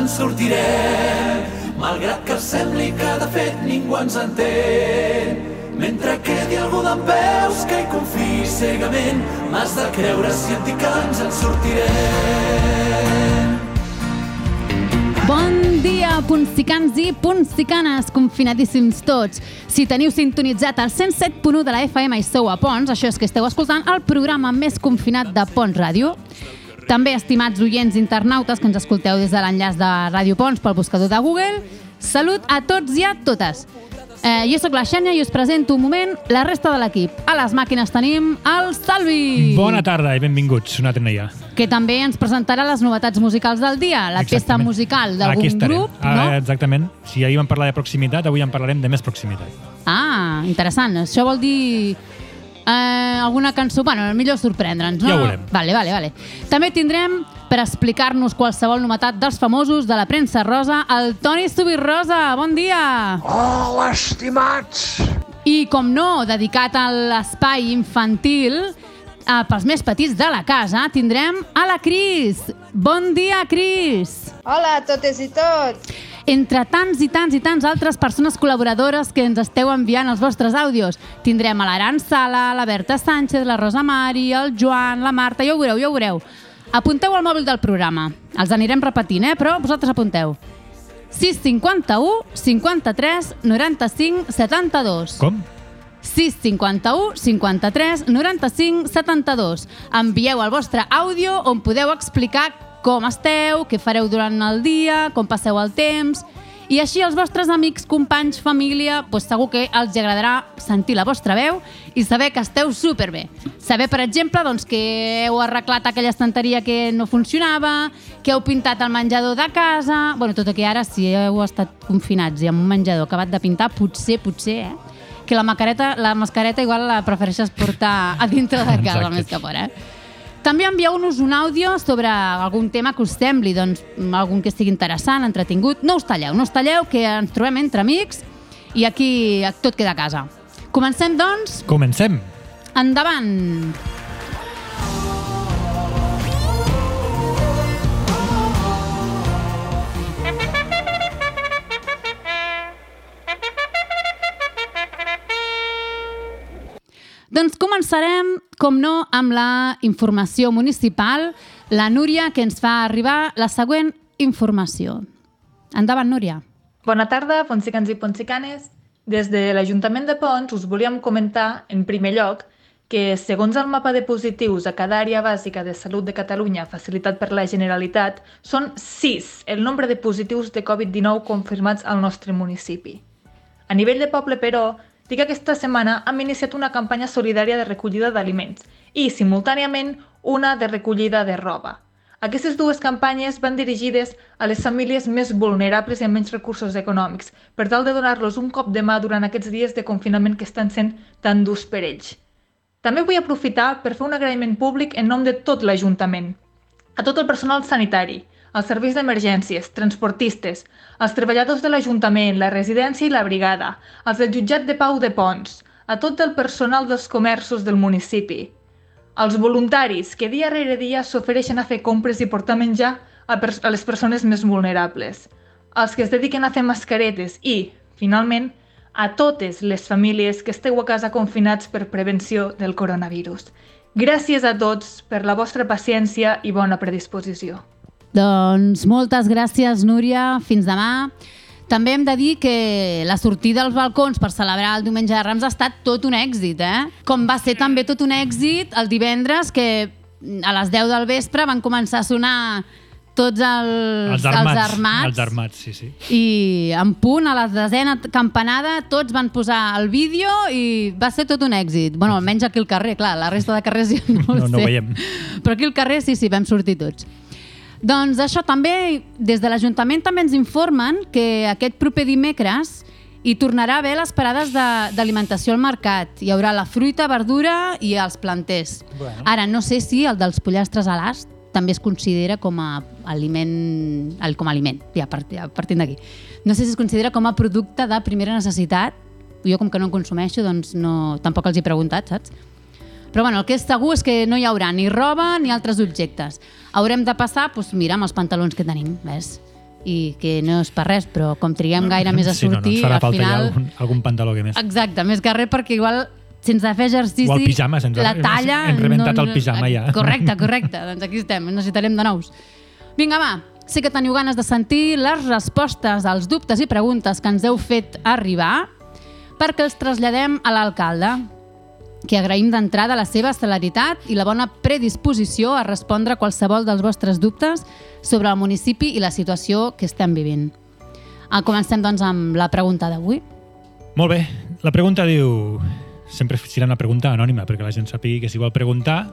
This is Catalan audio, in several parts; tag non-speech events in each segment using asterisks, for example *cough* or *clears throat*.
en sortirem, malgrat que sembli que de fet ningú ens entén. Mentre quedi algú d'en peus que hi confiï cegament, m'has de creure si et dic que ens en sortirem. Bon dia, punsicans i punsicanes, confinadíssims tots. Si teniu sintonitzat el 107.1 de la FM i sou a Pons, això és que esteu escoltant el programa més confinat de Pons Ràdio. També, estimats oients internautes que ens escolteu des de l'enllaç de Ràdio Pons pel buscador de Google, salut a tots i a totes. Eh, jo sóc la Xènia i us presento un moment la resta de l'equip. A les màquines tenim el Salvi! Bona tarda i benvinguts una altra dia. Que també ens presentarà les novetats musicals del dia, la Exactament. musical Aquí d'algun grup, Ara, no? Exactament. Si ahir vam parlar de proximitat, avui en parlarem de més proximitat. Ah, interessant. Això vol dir eh, alguna cançó... Bueno, millor sorprendre'ns, no? Ja ho veurem. Vale, vale, vale. També tindrem, per explicar-nos qualsevol novetat dels famosos de la premsa rosa, el Toni Subirrosa. Bon dia! Hola, estimats! I, com no, dedicat a l'espai infantil, eh, pels més petits de la casa, tindrem a la Cris. Bon dia, Cris! Hola a totes i tots! Entre tants i tants i tants altres persones col·laboradores que ens esteu enviant els vostres àudios. Tindrem a l'Aran Sala, la Berta Sánchez, la Rosa Mari, el Joan, la Marta, ja ho veureu, ja ho veureu. Apunteu al mòbil del programa. Els anirem repetint, eh? però vosaltres apunteu. 651 53 95 72. Com? 651 53 95 72. Envieu el vostre àudio on podeu explicar com esteu, què fareu durant el dia, com passeu el temps... I així els vostres amics, companys, família, doncs segur que els agradarà sentir la vostra veu i saber que esteu superbé. Saber, per exemple, doncs, que heu arreglat aquella estanteria que no funcionava, que heu pintat el menjador de casa... bueno, tot i que ara, si heu estat confinats i amb un menjador acabat de pintar, potser, potser, eh? que la mascareta, la mascareta igual la prefereixes portar a dintre de casa Exacte. més que fora. Eh? També envieu-nos un àudio sobre algun tema que us sembli, doncs algun que estigui interessant, entretingut. No us talleu, no us talleu, que ens trobem entre amics i aquí tot queda a casa. Comencem, doncs, Comencem. endavant! Doncs començarem, com no, amb la informació municipal. La Núria, que ens fa arribar la següent informació. Endavant, Núria. Bona tarda, ponsicans i ponsicanes. Des de l'Ajuntament de Pons us volíem comentar, en primer lloc, que segons el mapa de positius a cada àrea bàsica de salut de Catalunya facilitat per la Generalitat, són 6 el nombre de positius de Covid-19 confirmats al nostre municipi. A nivell de poble, però, dir que aquesta setmana hem iniciat una campanya solidària de recollida d'aliments i, simultàniament, una de recollida de roba. Aquestes dues campanyes van dirigides a les famílies més vulnerables i amb menys recursos econòmics, per tal de donar-los un cop de mà durant aquests dies de confinament que estan sent tan durs per ells. També vull aprofitar per fer un agraïment públic en nom de tot l'Ajuntament, a tot el personal sanitari, als serveis d'emergències, transportistes, als treballadors de l'Ajuntament, la residència i la brigada, als del jutjat de Pau de Pons, a tot el personal dels comerços del municipi, als voluntaris que dia rere dia s'ofereixen a fer compres i portar menjar a, a les persones més vulnerables, als que es dediquen a fer mascaretes i, finalment, a totes les famílies que esteu a casa confinats per prevenció del coronavirus. Gràcies a tots per la vostra paciència i bona predisposició. Doncs moltes gràcies, Núria. Fins demà. També hem de dir que la sortida als balcons per celebrar el diumenge de Rams ha estat tot un èxit, eh? Com va ser també tot un èxit el divendres que a les 10 del vespre van començar a sonar tots els, Els armats. els armats Els armats, sí, sí. i en punt, a la desena campanada, tots van posar el vídeo i va ser tot un èxit. bueno, almenys aquí al carrer, clar, la resta de carrers ja no, ho No, no sé. ho veiem. Però aquí al carrer sí, sí, vam sortir tots. Doncs això també, des de l'Ajuntament també ens informen que aquest proper dimecres hi tornarà a haver les parades de- d'alimentació al mercat. Hi haurà la fruita, verdura i els planters. Bueno. Ara, no sé si el dels pollastres a l'ast també es considera com a aliment, com a aliment, ja partint d'aquí. No sé si es considera com a producte de primera necessitat. Jo, com que no en consumeixo, doncs no, tampoc els he preguntat, saps? Però bueno, el que és segur és que no hi haurà ni roba ni altres objectes. Haurem de passar, doncs mira, amb els pantalons que tenim, ves? i que no és per res, però com triguem gaire més a sí, no, no, sortir, al final... algun, algun pantaló que més. Exacte, més que res perquè igual sense fer exercici... O el pijama, sense- la talla... hem rebentat el pijama ja. Correcte, *laughs* correcte. doncs aquí estem, necessitarem de nous. Vinga, va, sí que teniu ganes de sentir les respostes als dubtes i preguntes que ens heu fet arribar perquè els traslladem a l'alcalde, que agraïm d'entrada la seva celeritat i la bona predisposició a respondre a qualsevol dels vostres dubtes sobre el municipi i la situació que estem vivint. Ah, comencem, doncs, amb la pregunta d'avui. Molt bé, la pregunta diu... Sempre serà una pregunta anònima, perquè la gent sàpigui que si vol preguntar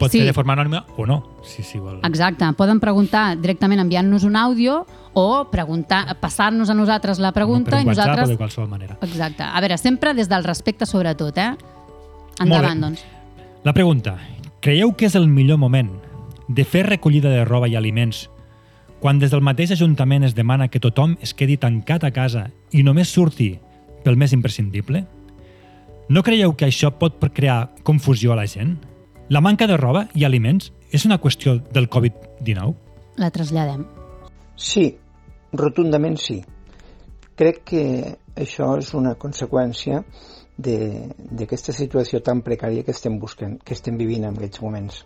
pot Sí. fer de forma anònima o no, si, si vol. Exacte, poden preguntar directament enviant-nos un àudio o preguntar, passar-nos a nosaltres la pregunta per i WhatsApp nosaltres... o de qualsevol manera. Exacte. A veure, sempre des del respecte sobretot, eh? Endavant, doncs. La pregunta. Creieu que és el millor moment de fer recollida de roba i aliments quan des del mateix Ajuntament es demana que tothom es quedi tancat a casa i només surti pel més imprescindible? No creieu que això pot crear confusió a la gent? La manca de roba i aliments és una qüestió del Covid-19? La traslladem. Sí, rotundament sí. Crec que això és una conseqüència d'aquesta situació tan precària que estem buscant, que estem vivint en aquests moments.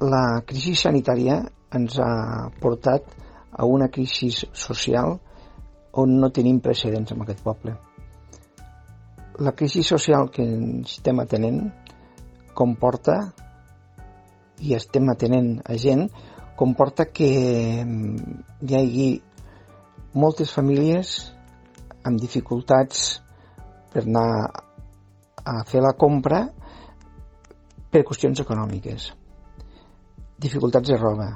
La crisi sanitària ens ha portat a una crisi social on no tenim precedents en aquest poble. La crisi social que ens estem atenent comporta i estem atenent a gent comporta que mm, hi hagi moltes famílies amb dificultats per anar a fer la compra per qüestions econòmiques. Dificultats de roba.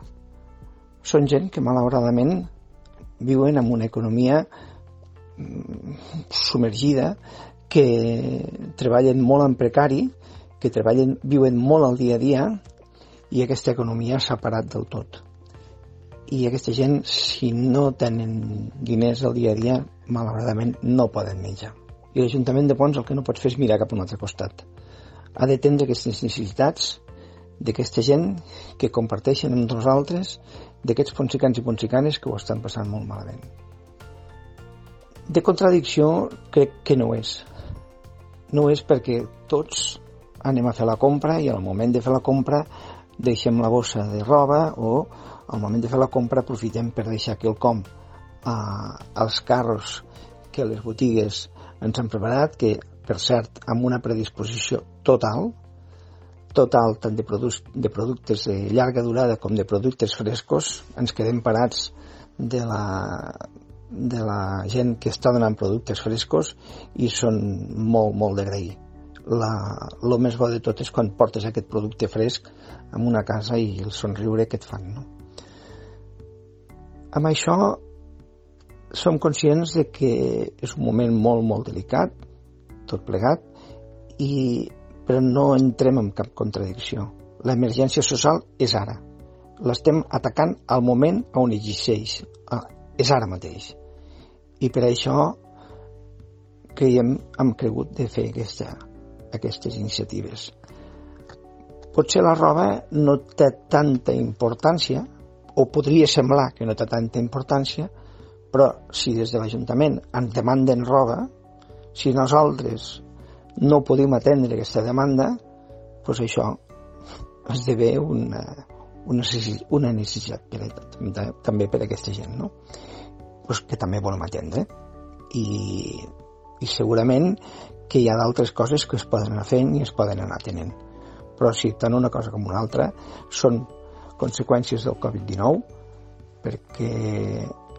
Són gent que malauradament viuen en una economia mm, submergida, que treballen molt en precari, que treballen, viuen molt al dia a dia i aquesta economia s'ha parat del tot. I aquesta gent, si no tenen diners al dia a dia, malauradament no poden menjar. I l'Ajuntament de Pons el que no pot fer és mirar cap a un altre costat. Ha d'atendre aquestes necessitats d'aquesta gent que comparteixen amb nosaltres, d'aquests ponsicans i ponsicanes que ho estan passant molt malament. De contradicció crec que no és. No és perquè tots anem a fer la compra i al moment de fer la compra deixem la bossa de roba o al moment de fer la compra aprofitem per deixar quelcom a, als carros que les botigues ens han preparat, que per cert amb una predisposició total, total tant de, produc de productes de llarga durada com de productes frescos, ens quedem parats de la, de la gent que està donant productes frescos i són molt, molt d'agrair. El més bo de tot és quan portes aquest producte fresc en una casa i el somriure que et fan. No? Amb això som conscients de que és un moment molt, molt delicat, tot plegat, i, però no entrem en cap contradicció. L'emergència social és ara. L'estem atacant al moment on existeix. Ah, és ara mateix. I per això creiem, hem cregut de fer aquesta, aquestes iniciatives. Potser la roba no té tanta importància, o podria semblar que no té tanta importància, però si des de l'Ajuntament ens demanden roba, si nosaltres no podem atendre aquesta demanda, doncs això esdevé una, una, necessitat, una necessitat per, també per a aquesta gent, no? pues que també volem atendre. I, i segurament que hi ha d'altres coses que es poden anar fent i es poden anar tenint. Però sí, tant una cosa com una altra són conseqüències del Covid-19 perquè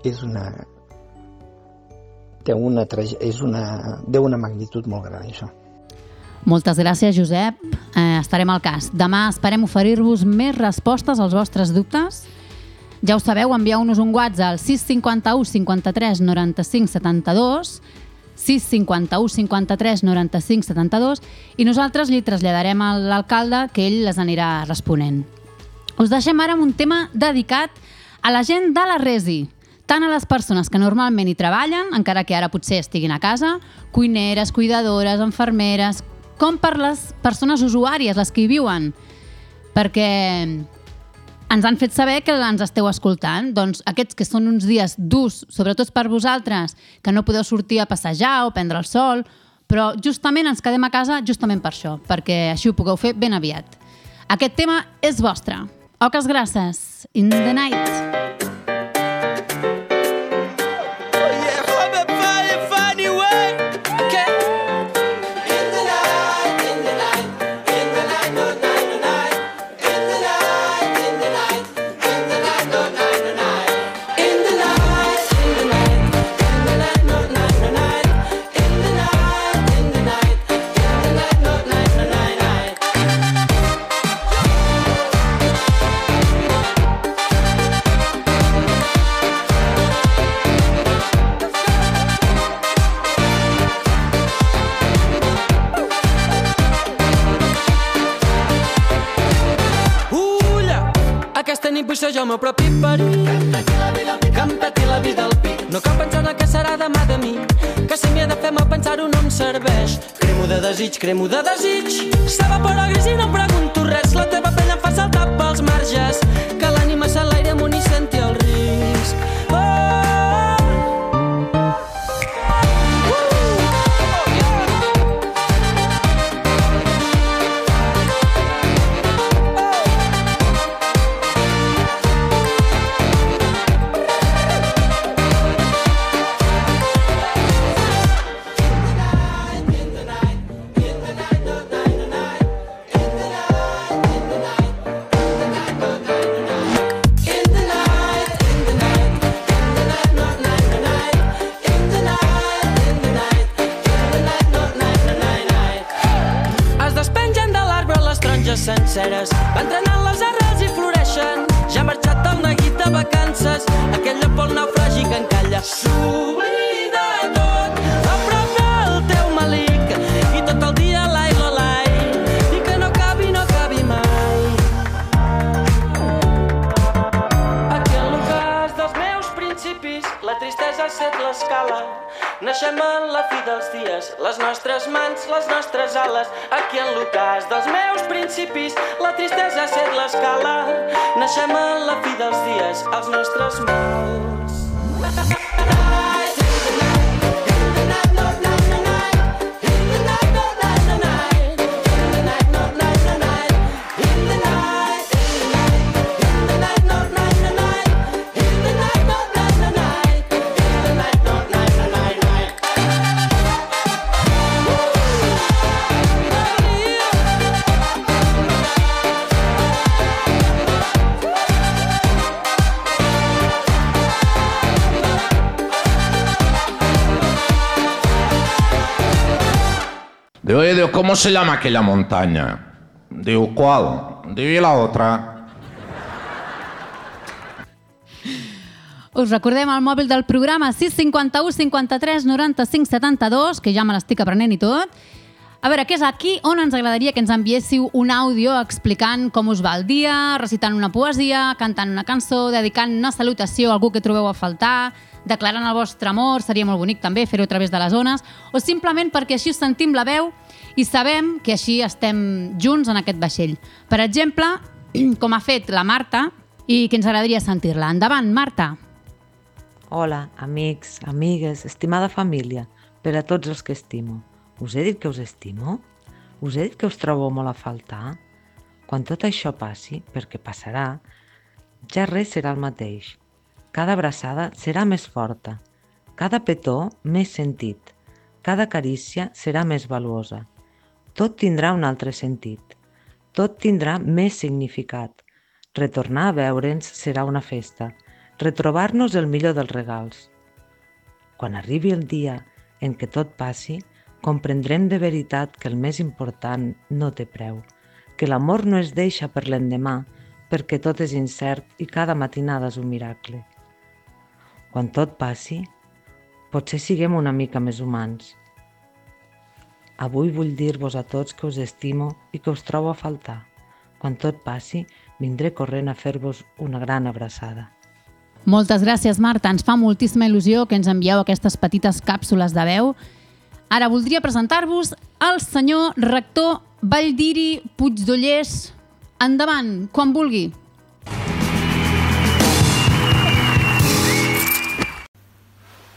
és una té una, és una, de una magnitud molt gran això. Moltes gràcies, Josep. Eh, estarem al cas. Demà esperem oferir-vos més respostes als vostres dubtes. Ja ho sabeu, envieu-nos un WhatsApp al 651 53 95 72 651 53 95 72 i nosaltres li traslladarem a l'alcalde que ell les anirà responent. Us deixem ara amb un tema dedicat a la gent de la Resi, tant a les persones que normalment hi treballen, encara que ara potser estiguin a casa, cuineres, cuidadores, enfermeres, com per les persones usuàries, les que hi viuen. Perquè ens han fet saber que ens esteu escoltant. Doncs aquests que són uns dies durs, sobretot per vosaltres, que no podeu sortir a passejar o prendre el sol, però justament ens quedem a casa justament per això, perquè així ho pugueu fer ben aviat. Aquest tema és vostre. Oques grasses. In the night. Vull ser jo el meu propi perill. Que em peti la vida al pit. No cal pensar en el que serà demà de mi. Que si m'hi he de fer mal pensar-ho no em serveix. Cremo de desig, cremo de desig. S'evapora gris i no em pregunto res. La teva pell em fa saltar pels marges. Que l'ànima s'enlaire amunt Digo, oye, Dios, ¿cómo se llama aquella montaña? Digo, ¿cuál? Digo, y la otra. Us recordem el mòbil del programa 651 53 95 72, que ja me l'estic aprenent i tot. A veure, que és aquí on ens agradaria que ens enviéssiu un àudio explicant com us va el dia, recitant una poesia, cantant una cançó, dedicant una salutació a algú que trobeu a faltar, declarant el vostre amor, seria molt bonic també fer-ho a través de les zones, o simplement perquè així us sentim la veu i sabem que així estem junts en aquest vaixell. Per exemple, *clears throat* com ha fet la Marta, i que ens agradaria sentir-la. Endavant, Marta! Hola, amics, amigues, estimada família, per a tots els que estimo. Us he dit que us estimo? Us he dit que us trobo molt a faltar? Quan tot això passi, perquè passarà, ja res serà el mateix. Cada abraçada serà més forta, cada petó més sentit, cada carícia serà més valuosa. Tot tindrà un altre sentit, tot tindrà més significat. Retornar a veure'ns serà una festa, retrobar-nos el millor dels regals. Quan arribi el dia en què tot passi, comprendrem de veritat que el més important no té preu, que l'amor no es deixa per l'endemà, perquè tot és incert i cada matinada és un miracle. Quan tot passi, potser siguem una mica més humans. Avui vull dir-vos a tots que us estimo i que us trobo a faltar. Quan tot passi, vindré corrent a fer-vos una gran abraçada. Moltes gràcies, Marta. Ens fa moltíssima il·lusió que ens envieu aquestes petites càpsules de veu. Ara voldria presentar-vos el senyor rector Valldiri Puigdollers. Endavant, quan vulgui.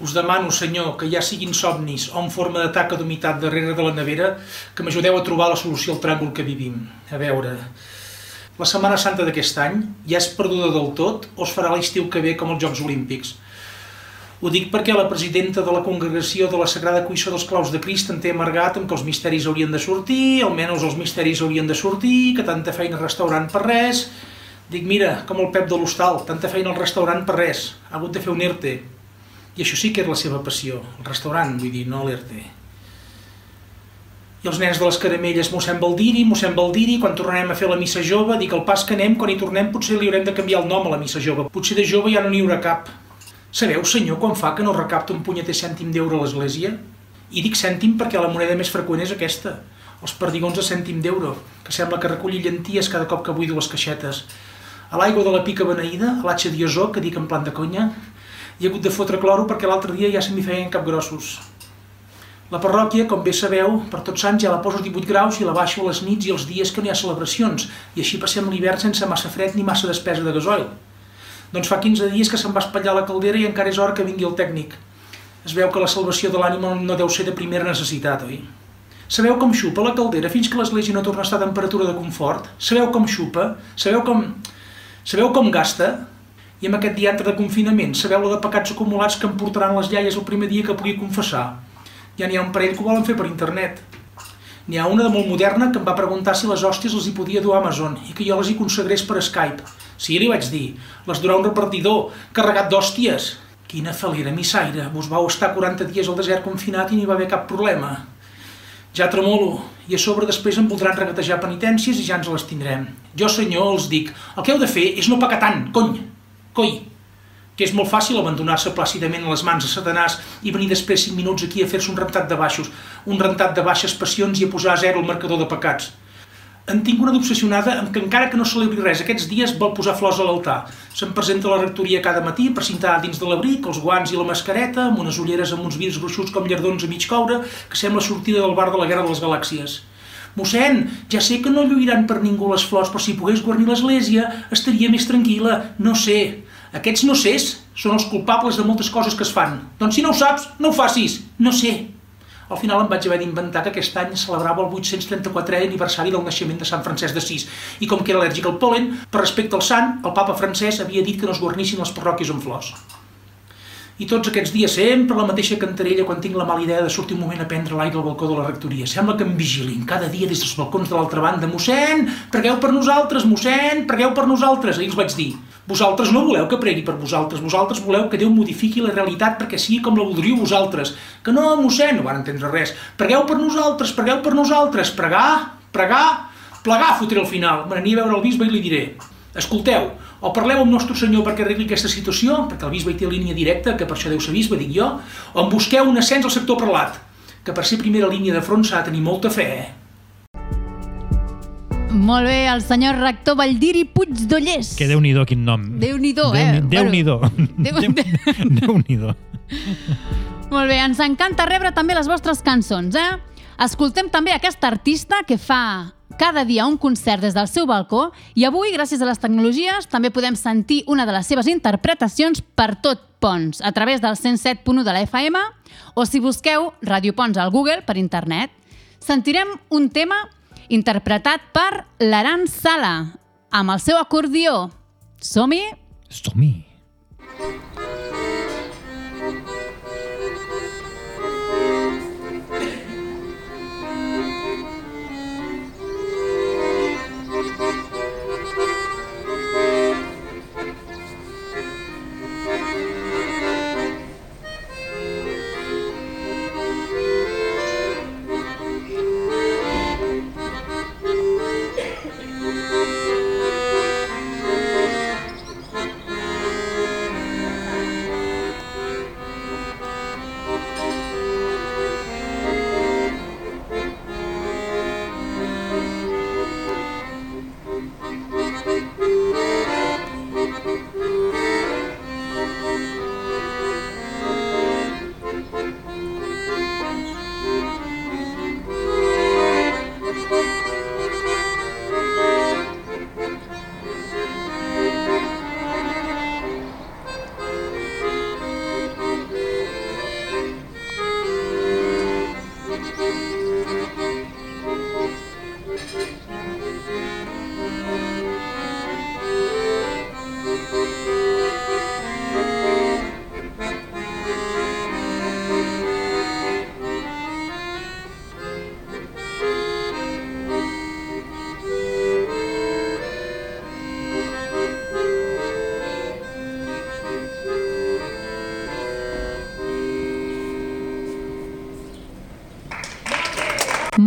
Us demano, senyor, que ja siguin somnis o en forma de taca d'humitat darrere de la nevera, que m'ajudeu a trobar la solució al tràngol que vivim. A veure... La Setmana Santa d'aquest any ja és perduda del tot o es farà l'estiu que ve com els Jocs Olímpics? Ho dic perquè la presidenta de la congregació de la Sagrada Cuissó dels Claus de Crist en té amargat amb que els misteris haurien de sortir, almenys els misteris haurien de sortir, que tanta feina restaurant per res... Dic, mira, com el Pep de l'hostal, tanta feina al restaurant per res, ha hagut de fer un ERTE. I això sí que és la seva passió, el restaurant, vull dir, no l'ERTE. I els nens de les caramelles, mossèn Baldiri, mossèn Baldiri, quan tornarem a fer la missa jove, dic el pas que anem, quan hi tornem potser li haurem de canviar el nom a la missa jove. Potser de jove ja no n'hi haurà cap. Sabeu, senyor, quan fa que no recapta un punyeter cèntim d'euro a l'església? I dic cèntim perquè la moneda més freqüent és aquesta, els perdigons de cèntim d'euro, que sembla que reculli llenties cada cop que buido les caixetes. A l'aigua de la pica beneïda, a l'atxa diosó, que dic en plan de conya, hi ha hagut de fotre cloro perquè l'altre dia ja se m'hi feien capgrossos. La parròquia, com bé sabeu, per tots sants ja la poso als 18 graus i la baixo a les nits i els dies que no hi ha celebracions, i així passem l'hivern sense massa fred ni massa despesa de gasoil. Doncs fa 15 dies que se'n va espatllar la caldera i encara és hora que vingui el tècnic. Es veu que la salvació de l'ànima no deu ser de primera necessitat, oi? Sabeu com xupa la caldera fins que l'església no torna a estar a temperatura de confort? Sabeu com xupa? Sabeu com... Sabeu com gasta? I amb aquest diatre de confinament, sabeu la de pecats acumulats que em portaran les iaies el primer dia que pugui confessar? Ja n'hi ha un parell que ho volen fer per internet. N'hi ha una de molt moderna que em va preguntar si les hòsties les hi podia dur a Amazon i que jo les hi consagrés per Skype. Sí, li vaig dir, les durà un repartidor, carregat d'hòsties. Quina falera, missaire, vos vau estar 40 dies al desert confinat i n'hi va haver cap problema. Ja tremolo, i a sobre després em voldran regatejar penitències i ja ens les tindrem. Jo, senyor, els dic, el que heu de fer és no pecar tant, cony, coi, que és molt fàcil abandonar-se plàcidament a les mans de Satanàs i venir després 5 minuts aquí a fer-se un rentat de baixos, un rentat de baixes passions i a posar a zero el marcador de pecats en tinc una d'obsessionada amb que encara que no celebri res aquests dies vol posar flors a l'altar. Se'm presenta a la rectoria cada matí per cintar dins de l'abric, els guants i la mascareta, amb unes ulleres amb uns vidres gruixuts com llardons a mig coure, que sembla sortida del bar de la Guerra de les Galàxies. Mossèn, ja sé que no lluiran per ningú les flors, però si pogués guarnir l'església estaria més tranquil·la. No sé. Aquests no sés són els culpables de moltes coses que es fan. Doncs si no ho saps, no ho facis. No sé. Al final em vaig haver d'inventar que aquest any celebrava el 834è aniversari del naixement de Sant Francesc d'Assís i com que era al·lèrgic al polen, per respecte al sant, el papa francès havia dit que no es guarnissin les parròquies amb flors. I tots aquests dies sempre la mateixa cantarella quan tinc la mala idea de sortir un moment a prendre l'aire al balcó de la rectoria. Sembla que em vigilin cada dia des dels balcons de l'altra banda. Mossèn, pregueu per nosaltres, mossèn, pregueu per nosaltres. I els vaig dir, vosaltres no voleu que pregui per vosaltres, vosaltres voleu que Déu modifiqui la realitat perquè sigui com la voldríeu vosaltres. Que no, mossèn, no van entendre res. Pregueu per nosaltres, pregueu per nosaltres, pregar, pregar, plegar fotré al final. Me n'aniré a veure el bisbe i li diré, escolteu, o parleu amb Nostre Senyor perquè arregli aquesta situació, perquè el bisbe hi té línia directa, que per això deu ser bisbe, dic jo, o en busqueu un ascens al sector prelat, que per ser primera línia de front s'ha de tenir molta fe, eh? Molt bé, el senyor rector Valdiri Puigdollers. Que déu-n'hi-do quin nom. Déu-n'hi-do, eh? Déu-n'hi-do. Déu- Déu-n'hi-do. Molt bé, ens encanta rebre també les vostres cançons, eh? Escoltem també aquesta artista que fa cada dia un concert des del seu balcó i avui, gràcies a les tecnologies, també podem sentir una de les seves interpretacions per tot Pons, a través del 107.1 de la FM o si busqueu Radio Pons al Google per internet. Sentirem un tema interpretat per l'Aran Sala, amb el seu acordió. Som-hi? Som-hi.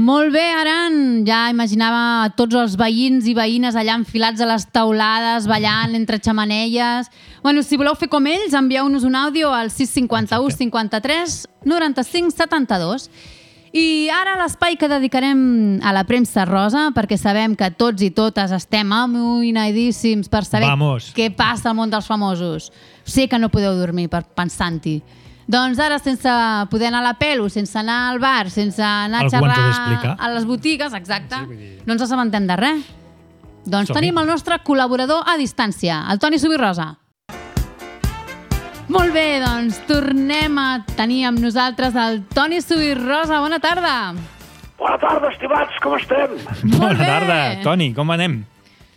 Molt bé, Aran. Ja imaginava tots els veïns i veïnes allà enfilats a les taulades, ballant entre xamanelles. Bueno, si voleu fer com ells, envieu-nos un àudio al 651 53 95 72. I ara l'espai que dedicarem a la premsa rosa, perquè sabem que tots i totes estem amoïnadíssims per saber Vamos. què passa al món dels famosos. Sé que no podeu dormir per pensant-hi. Doncs ara, sense poder anar a la pelo, sense anar al bar, sense anar Algú a ens ho ha xerrar d'explicar. a les botigues, exacte, no ens assabentem de res. Doncs Som-hi. tenim el nostre col·laborador a distància, el Toni Subirrosa. Molt bé, doncs tornem a tenir amb nosaltres el Toni Subirrosa. Bona tarda. Bona tarda, estimats, com estem? Bona bé. tarda, Toni, com anem?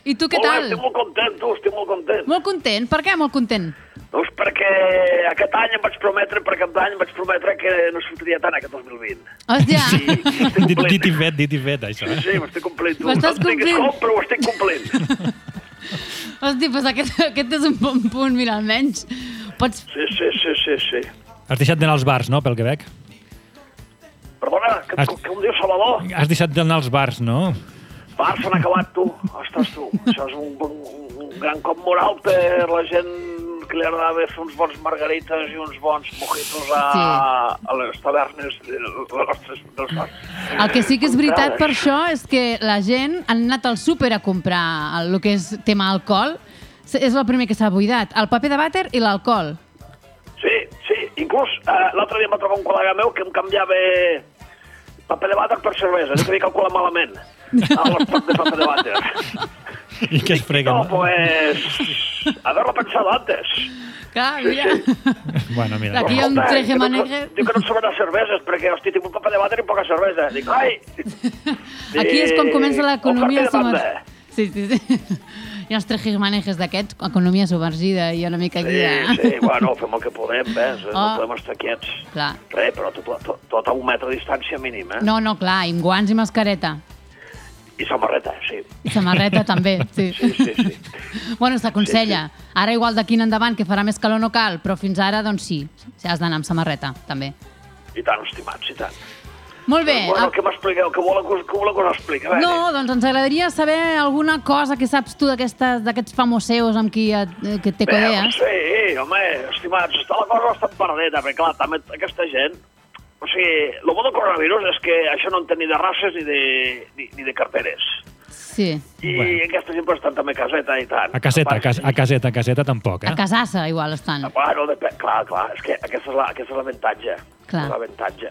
I tu què Molt bé, tal? estic molt content, tu, estic molt content. Molt content. Per què molt content? Doncs perquè aquest any em vaig prometre, per cap d'any em vaig prometre que no sortiria tant aquest 2020. Hòstia, Dit, dit i fet, dit i fet, això. Sí, Eh? sí, m'estic complint. Ho estàs complint. com, però ho estic complint. *laughs* hòstia, doncs aquest, aquest és un bon punt, mira, almenys. Pots... Sí, sí, sí, sí, sí. Has deixat d'anar als bars, no, pel que veig? Perdona, que, Has- que, que em diu Salvador? Has deixat d'anar als bars, no? Va, s'han acabat, tu. Ostres, tu. Això és un, un, un gran cop moral per la gent que li agradava fer uns bons margarites i uns bons mojitos a, a les tavernes de, de nostres, dels bars. El que sí que és veritat per això és que la gent han anat al súper a comprar el, el que és tema alcohol. És el primer que s'ha buidat. El paper de vàter i l'alcohol. Sí, sí. Inclús eh, l'altre dia em va trobar un col·lega meu que em canviava paper de vàter per cervesa. Dic que havia calculat malament de paper de vàter. I que es freguen. No, pues... Haberlo pensado antes. Clar, mira. Bueno, mira. Aquí hi ha un treje diu que no- maneje. Diu que no et sobraran cerveses, perquè, hosti, tinc un paper de vàter i poca cervesa. Dic, ai! Aquí és com comença l'economia i. Sí, sí, sí. Hi ha els trejes manejes d'aquests, economia submergida i una mica aquí Sí, sí, bueno, fem el que podem, ves, no Oh. podem estar quiets. Clar. Res, però tot, tot, tot a un metre de distància mínim, eh? No, no, clar, i amb guants i mascareta. I samarreta, sí. I samarreta *laughs* també, sí. Sí, sí, sí. Bueno, s'aconsella. Ara igual d'aquí en endavant, que farà més calor no cal, però fins ara, doncs sí, sí has d'anar amb samarreta, també. I tant, estimats, i tant. Molt bé. Bueno, ah, què m'expliqueu? Què voleu que què voleu que us expliqui? No, doncs ens agradaria saber alguna cosa que saps tu d'aquests famoseus amb qui et, que te Bé, codees. Sí, home, estimats, està la cosa bastant perdeta, perquè clar, també aquesta gent... O sigui, el bo del coronavirus és que això no en té ni de races ni de, ni, ni de carteres. Sí. I Bueno. aquesta gent pues, estan també a caseta i tant. A caseta, a, Pas- cas, a caseta, a caseta tampoc, A eh? Casassa igual estan. Bueno, depèn, clar, clar, és que aquesta és la- l'avantatge. Clar. És l'avantatge.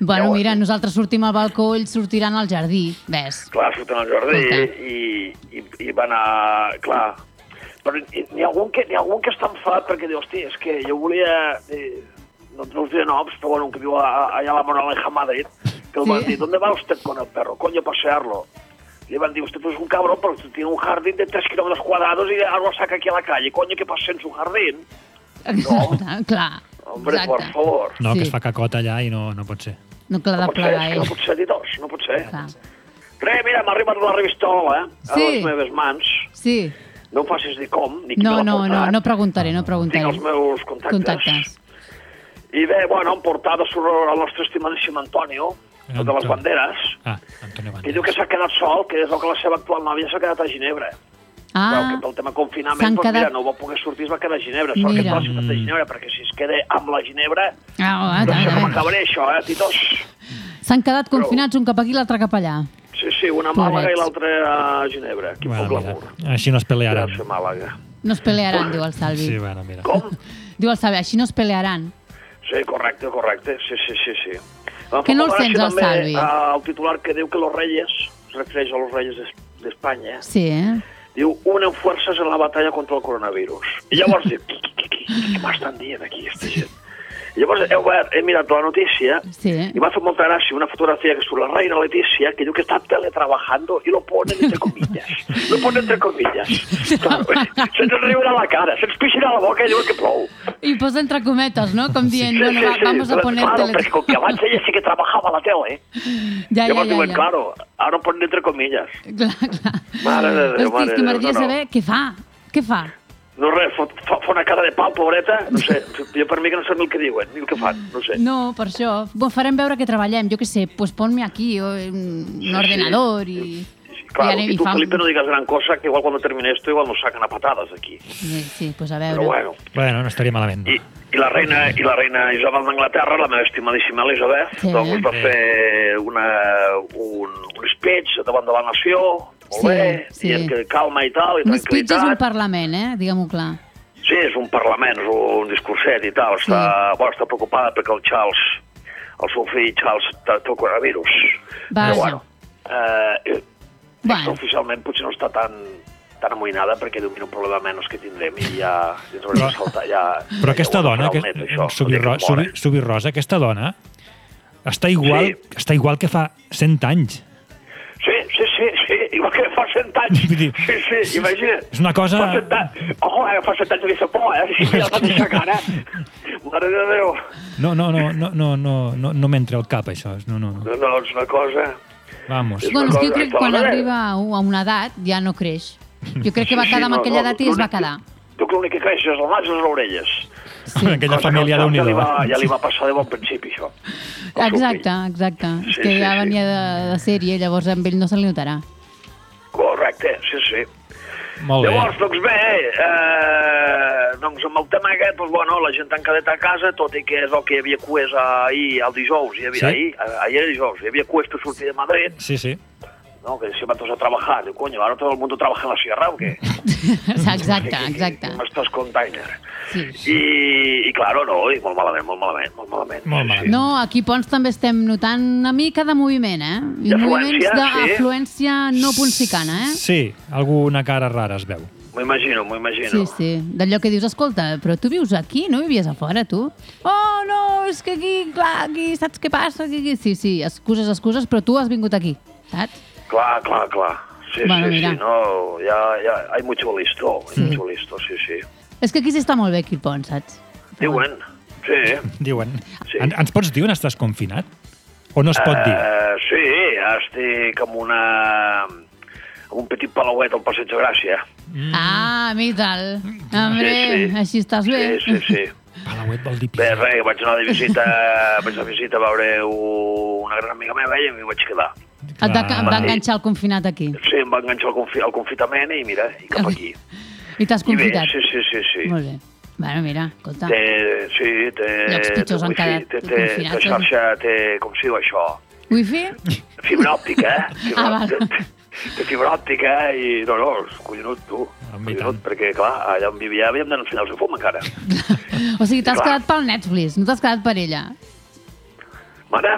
Bueno, ho- mira, nosaltres sortim al balcó, ells sortiran al jardí, ves. Clar, surten al jardí i, i, i van a... Clar, però n'hi ha, algun que, ha algun que està enfadat perquè diu, hosti, és que jo volia... Eh, no, no us diré noms, però bueno, un que viu a, allà a la Moraleja, a Madrid, que el Sí. van dir, ¿dónde va usted con el perro? Coño, pasearlo. Le van dir, usted es un cabrón, pero usted tiene un jardín de 3 kilómetros cuadrados y algo saca aquí a la calle. Coño, ¿qué pasa en su jardín? Exacte, clar. Hombre, Exacte. por favor. No, Sí. que es fa cacota allà i no, no pot ser. No que l'ha No de pot ser, plegar és que no pot ser editors, no pot ser. Clar. Res, mira, m'ha arribat la revistola, eh? A Sí. les meves mans. Sí. No em facis dir com, ni qui No, me l'ha no, no, portat. no preguntaré, no Tinc preguntaré. els meus contactes. Contactes. I bé, bueno, en portada surt el nostre estimadíssim Antonio, de les banderes, Ah, Antonio que Banderas. diu que s'ha quedat sol, que és el que la seva actual nòvia s'ha quedat a Ginebra. Veu Ah, que pel tema confinament, doncs mira, quedat- no va poder sortir, es va quedar a Ginebra. Sort que Mira. a la ciutat de Ginebra, perquè si es queda amb la Ginebra, ah, se ah, ah, m'acabaré això, eh, titos? S'han quedat confinats un cap aquí i l'altre cap allà. Sí, sí, una a Màlaga i l'altra a Ginebra. Quin Bueno, mira, glamour. així no es pelearan. Gràcies, Màlaga. No es pelearan, diu el Salvi. Sí, bueno, mira. Com? Diu el Salvi, així no es pelearan. Sí, correcte, correcte. Sí, sí, sí, sí. Que no el sents, el Salvi? eh, El titular que diu que los reyes, es refereix a los reyes d'Es- d'Espanya, Sí, eh? diu, unen fuerzas en la batalla contra el coronavirus. I llavors diu, què m'estan dient aquí, aquesta gent? Llavors he, obert, he mirat la notícia Sí. i m'ha fet molta gràcia una fotografia que surt la reina Leticia que diu que està teletrabajando i lo ponen entre comillas. Lo ponen entre comillas. Claro, *laughs* se'ns riurà la cara, se'ns pixirà la boca i diu que plou. I posa entre cometes, no? Com dient, Sí, bueno, sí, va, sí, vamos a poner Claro, tele... perquè com que abans ella sí que trabajava a la tele, Ja, ja, llavors ja, diuen, ja. claro, ara ponen entre comillas. Clar, clar. Mare de Déu, Hosti, és mare que de Déu, m'agradaria no, no. saber què fa. Què fa? No res, fa, fa, una cara de palpo horeta, no sé, jo per mi que no sé ni el que diuen, ni el que fan, no sé. No, per això. Bo, farem veure que treballem, jo què sé, pues ponme aquí o, un, un ordenador i... Claro, anem y tú, fam- Felipe, no digas gran cosa, que igual cuando termine esto, igual nos sacan a patadas aquí. Sí, sí, pues a veure. Però bueno, Bueno, no estaria malament. No? i, i la reina i la reina Isabel d'Anglaterra, la meva estimadíssima Elisabet, Sí. doncs va fer una, un, un speech davant de la nació, molt Sí, bé, sí. dient que calma i tal, i Un speech és un tranquil·litat. parlament, eh? Digue-m'ho clar. Sí, és un parlament, és un discurset i tal. Està, bueno, està preocupada perquè el Charles, el seu fill Charles, té té el coronavirus. Vaja. Però bueno, eh, Bueno. oficialment potser no està tan tan amoïnada perquè diu, mira, un problema menys que tindrem i ja, ja ens haurem de saltar, ja... Però aquesta ja ho dona, que, net, això, no Subirro, mora. Subi, Subirrosa, aquesta dona, està igual, sí. està igual que fa 100 anys. Sí, sí, sí, sí, igual que fa 100 anys. Dir, Sí, sí, imagina't. és una cosa- Fa 100 anys. Eh, fa 100 anys que fa por, eh? Sí, la mateixa cara. Mare de Déu. No, no, no, no, no, no, no, no m'entra al cap, això. No, no, no. No, no, és una cosa... Vamos. Bueno, és que jo crec que quan arriba a una edat ja no creix. Jo crec que va Sí, sí, quedar amb no, aquella no, edat i es *laughs* va quedar. Tu que l'únic que creix és el nas i les orelles. Sí. Aquella Cosa família Charles ja li, va, unida. ja li va passar de bon principi, això. Exacte, exacte. És Sí, que sí, ja sí. venia de, de sèrie, llavors amb ell no se li notarà. Correcte, sí, sí. Molt bé. Llavors, doncs bé, eh, doncs amb el tema aquest, doncs, bueno, la gent tancadeta a casa, tot i que és el que hi havia cues ahir, el dijous, hi havia, Sí. ahir, ahir era dijous, hi havia cues per sortir de Madrid, Sí, sí. no, que se van todos a trabajar. Diu, coño, ahora todo el mundo trabaja en la sierra, ¿o qué? *laughs* Exacte, ¿Qué- qué- exacte. M'estàs container. Sí. I, I, claro, no, i molt malament, molt malament, molt malament. Molt sí, malament. No, aquí a Pons també estem notant una mica de moviment, eh? I moviments D'afluència, sí. no ponsicana, eh? Sí, alguna cara rara es veu. M'ho imagino, m'ho imagino. Sí, sí. D'allò que dius, escolta, però tu vius aquí, no vivies a fora, tu? Oh, no, és que aquí, clar, aquí, saps què passa? Aquí, aquí. Sí, sí, excuses, excuses, però tu has vingut aquí, saps? Clar, clar, clar. Sí, Bueno, sí, mira. sí, no, ya, ya, hay mucho listo, hay Sí. mucho listo, sí, sí. És que aquí sí està molt bé, aquí al Pont, saps? Diuen, sí. Diuen. Sí. En, ens pots dir on estàs confinat? O no es pot dir? Eh, sí, estic amb una... un petit palauet al Passeig de Gràcia. Mm. Ah, mita'l. Hombre, Sí, sí. així estàs bé. Sí, sí, sí. Palauet vol dir Bé, res, vaig anar de visita, *laughs* vaig anar de visita a veure una gran amiga meva i m'hi vaig quedar. Et va, va enganxar el confinat aquí. Sí, em va enganxar el, confi el confitament i mira, i cap aquí. I t'has I bé, confitat. sí, sí, sí, sí. Molt bé. Bueno, mira, escolta. Té, sí, té... Llocs pitjors té han quedat té, té, confinats, té xarxa, té, com s'hi diu això? Wifi? Fibra òptica, eh? Fibra, Ah, val. Té fibra òptica i... No, no, collonut, tu. Collonut, perquè, clar, allà on vivia havíem d'anar finals de fum, encara. *laughs* O sigui, t'has quedat pel Netflix, no t'has quedat per ella. Mare,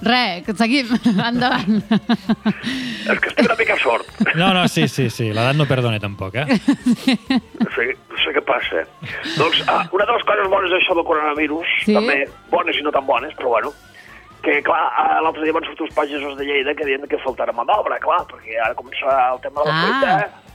Re, que seguim. *laughs* Endavant. és que estic una mica sort. No, no, sí, sí, sí. L'edat no perdona tampoc, eh? No sé, no sé què passa. Doncs ah, una de les coses bones d'això del coronavirus, Sí? també bones i no tan bones, però bueno, que clar, l'altre dia van sortir uns pagesos de Lleida que deien que faltarà mà d'obra, clar, perquè ara comença el tema de la Ah, fruita.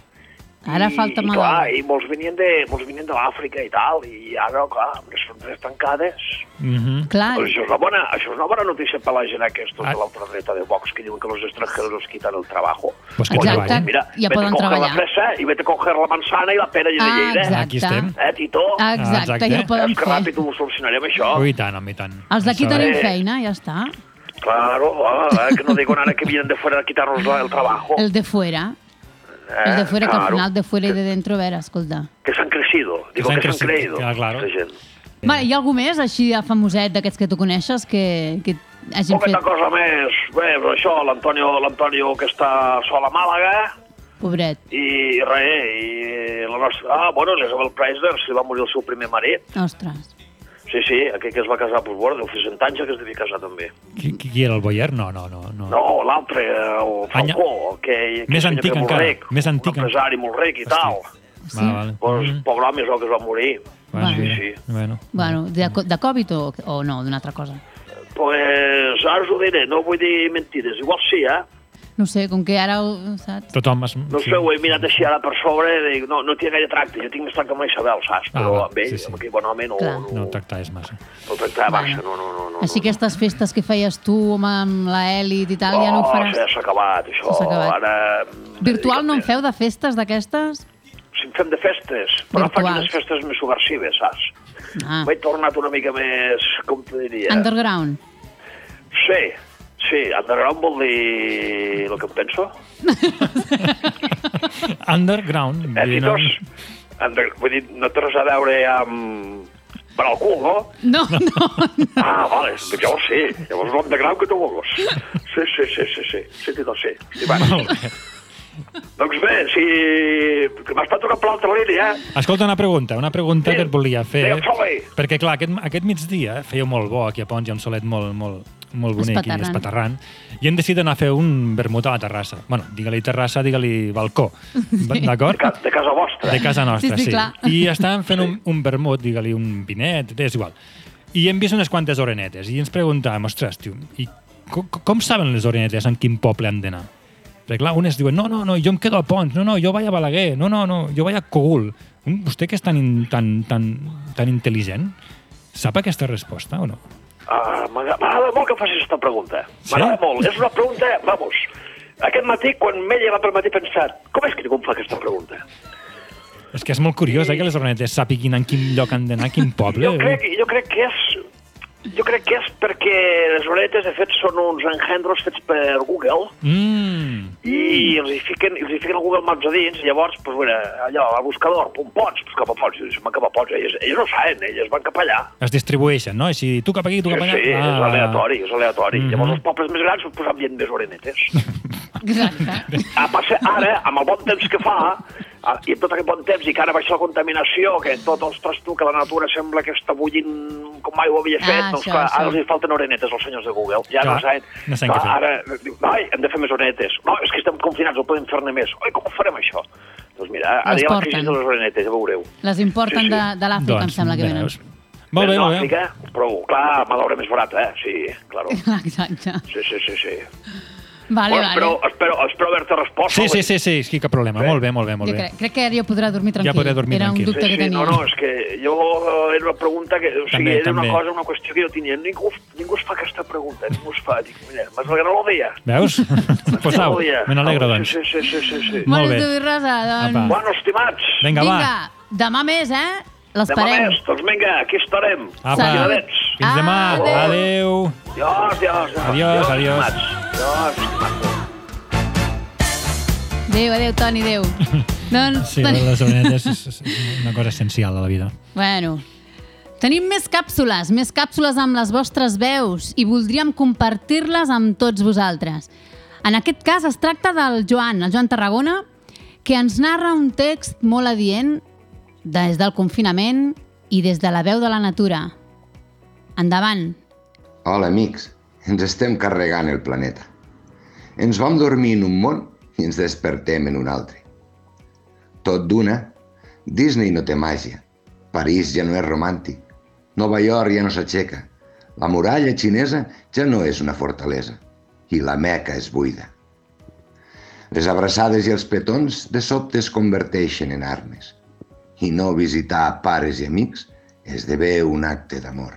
Ara i, falta i, mà clar, d'obra. i molts venien de, molts venien de l'Àfrica i tal, i ara, clar, amb les fronteres tancades... Mm -hmm. Clar, això, és una bona, això és una bona notícia per la gent aquestos Ah. de l'ultradreta de Vox que diuen que los extranjeros nos quitan el trabajo. Pues que Exacte. treballen. Mira, Ja vete poden a coger treballar. la fresa i vete a coger la manzana i la pera i de Ah, Lleida. exacte. Aquí estem. Eh, Tito? exacte, exacte. ja ho podem És que fer. ràpid ho solucionarem, això. Ui, i tant, home, i tant. Els d'aquí tenim Eh. feina, ja està. Claro, ah, eh, que no digan ahora que vienen de fuera a quitarnos el trabajo. El de fuera. Eh, El de fuera, que al claro, final de fuera y de dentro, a veure, escolta. Que s'han crecido. Digo que s'han creído. claro, claro. gent. Vale, hi ha algú més, així, de famoset, d'aquests que tu coneixes, que, que hagin Poqueta fet... cosa més. Bé, però això, l'Antonio l'Antonio que està sol a Màlaga, Pobret. i res, i la nostra... Ah, bueno, l'Isabel Preisler, se li va morir el seu primer marit. Ostres. Sí, sí, aquell que es va casar, doncs, bueno, deu fer cent anys que es devia casar també. Qui, qui era el Boyer? No, no, no. no. No, l'altre, el Anya- Falcó, que, que Més senyor antic encara, ric, més antic Un empresari molt ric i tal. Sí. Va, vale. Pues, Mm. pobre home és el que es va morir. Bueno, mira, Sí, bueno. Bueno, de, de Covid o, o no, d'una altra cosa? Pues ara us ho diré, no vull dir mentides. Igual sí, eh? No sé, com que ara, ho- saps? Tothom es... No sé, ho he mirat així ara per sobre, i dic, no, no tinc gaire tracte, jo tinc més tracte amb la Isabel, saps? Ah, Però va, amb ell, sí, sí. amb aquell bon home, no, Clar. No no, tractaves massa. no tractava Vale. massa, no, no, no. no Així no. aquestes festes que feies tu amb, amb la Elit i tal, ja no ho Oh, faràs? ja s'ha acabat, això. S'ha acabat. Ara... Virtual no en feu de festes d'aquestes? Si em fem de festes, però faig Virtuals. unes festes més subversives, saps? Ah. M'he tornat una mica més, com te diria... Underground. Sí, sí, underground vol dir el que em penso. *laughs* Underground. no- Èxitos. Under, vull dir, no té res a veure amb... Per al cul, no? No, no. Ah, vale, doncs llavors sí. Llavors l'underground que tu vulguis. Sí, sí, sí, sí, sí. Sí, sí, sí. sí va. Molt bé. Doncs bé, si... que m'has patat una per l'altra línia, eh? Escolta, una pregunta, una pregunta Sí. que et volia fer. Digue'm. Perquè, clar, aquest, aquest migdia feia molt bo aquí a Pons, hi ha un solet molt, molt, molt bonic Espaterrant. i espaterrant, i hem decidit anar a fer un vermut a la terrassa. bueno, digue-li terrassa, digue-li balcó, *laughs* de, d'acord? ca, de casa vostra. De casa nostra, Sí, sí, sí. clar. I estàvem fent un, un vermut, digue-li un vinet, és igual. I hem vist unes quantes orenetes i ens preguntàvem, ostres, tio, i com, com saben les orenetes en quin poble han d'anar? Perquè clar, unes diuen, no, no, no, jo em quedo a Pons, no, no, jo vaig a Balaguer, no, no, no, jo vaig a Cogul. Vostè que és tan, tan, tan, tan intel·ligent, sap aquesta resposta o no? Ah, M'agrada molt que facis aquesta pregunta. Sí? M'agrada molt. És una pregunta, vamos, aquest matí, quan m'he llevat al matí, he pensat, com és que ningú em fa aquesta pregunta? És que és molt curiós eh, que les orenetes sàpiguin en quin lloc han d'anar, quin poble. Jo crec, jo crec que és... Jo crec que és perquè les orenetes, de fet, són uns engendros fets per Google Mm, i els hi fiquen, els hi fiquen el Google Maps a dins i llavors, doncs, mira, allò, al buscador, pum, Pons, pues cap a Pons, dius, van cap a Pons, ells, ells no saben, ells van cap allà. es distribueixen, no? Així, tu cap aquí, tu Sí, cap allà. sí, és aleatori, és aleatori. Mhm. Llavors els pobles més grans pues, havien més orenetes. Exacte. A passar, ara, amb el bon temps que fa, ah, i amb tot aquest bon temps, i que ara baixa la contaminació, que tot, ostres, tu, que la natura sembla que està bullint com mai ho havia fet, Ah, doncs això, clar, això. ara els hi falten orenetes als senyors de Google. Ja Clar, no saben. no saben clar, ara, ai, hem de fer més orenetes. No, és que estem confinats, no podem fer-ne més. Oi, com ho farem, això? Doncs mira, ara Les hi ha la crisi de les orenetes, ja veureu. Les importen Sí, sí. de, de l'Àfrica, em sembla que venen. veus. Molt bé, molt bé. Però, clar, mà d'obra més barata, eh? Sí, claro. *laughs* Exacte. Sí, sí, sí, sí. Vale, bueno, vale. espero, espero, espero haver-te respost. Sí, sí, sí, sí, sí, cap problema. Molt bé, molt bé, molt Jo bé. crec, crec que ara jo podrà dormir tranquil. podré dormir Era tranquil. un dubte Sí, que sí, tenia. no, no, és que jo eh, era una pregunta que, o sigui, També, era també. una cosa, una qüestió que jo tenia. Ningú, ningú es fa aquesta pregunta, ningú es fa. Dic, mira, m'has alegrado el dia. Veus? *laughs* pues au, me n'alegro, doncs. Sí, sí, sí, sí, sí. Molt Molt bé. bé. Rosa, doncs... Bueno, estimats, Vinga, va. Vinga, demà més, eh? Demà L'esperem. més, doncs vinga, aquí estarem. Apa. Fins demà. Adéu. Adéu. Adiós, adiós. Adiós, adiós. Adiós. Adéu, adéu, Toni, adéu. *laughs* doncs, Sí, ten- les orenetes és, *laughs* és una cosa essencial a la vida. Bueno, tenim més càpsules, més càpsules amb les vostres veus i voldríem compartir-les amb tots vosaltres. En aquest cas es tracta del Joan, el Joan Tarragona, que ens narra un text molt adient des del confinament i des de la veu de la natura. Endavant. Hola, amics. Ens estem carregant el planeta. Ens vam dormir en un món i ens despertem en un altre. Tot d'una, Disney no té màgia. París ja no és romàntic. Nova York ja no s'aixeca. La muralla xinesa ja no és una fortalesa. I la Meca és buida. Les abraçades i els petons de sobte es converteixen en armes. I no visitar pares i amics esdevé un acte d'amor.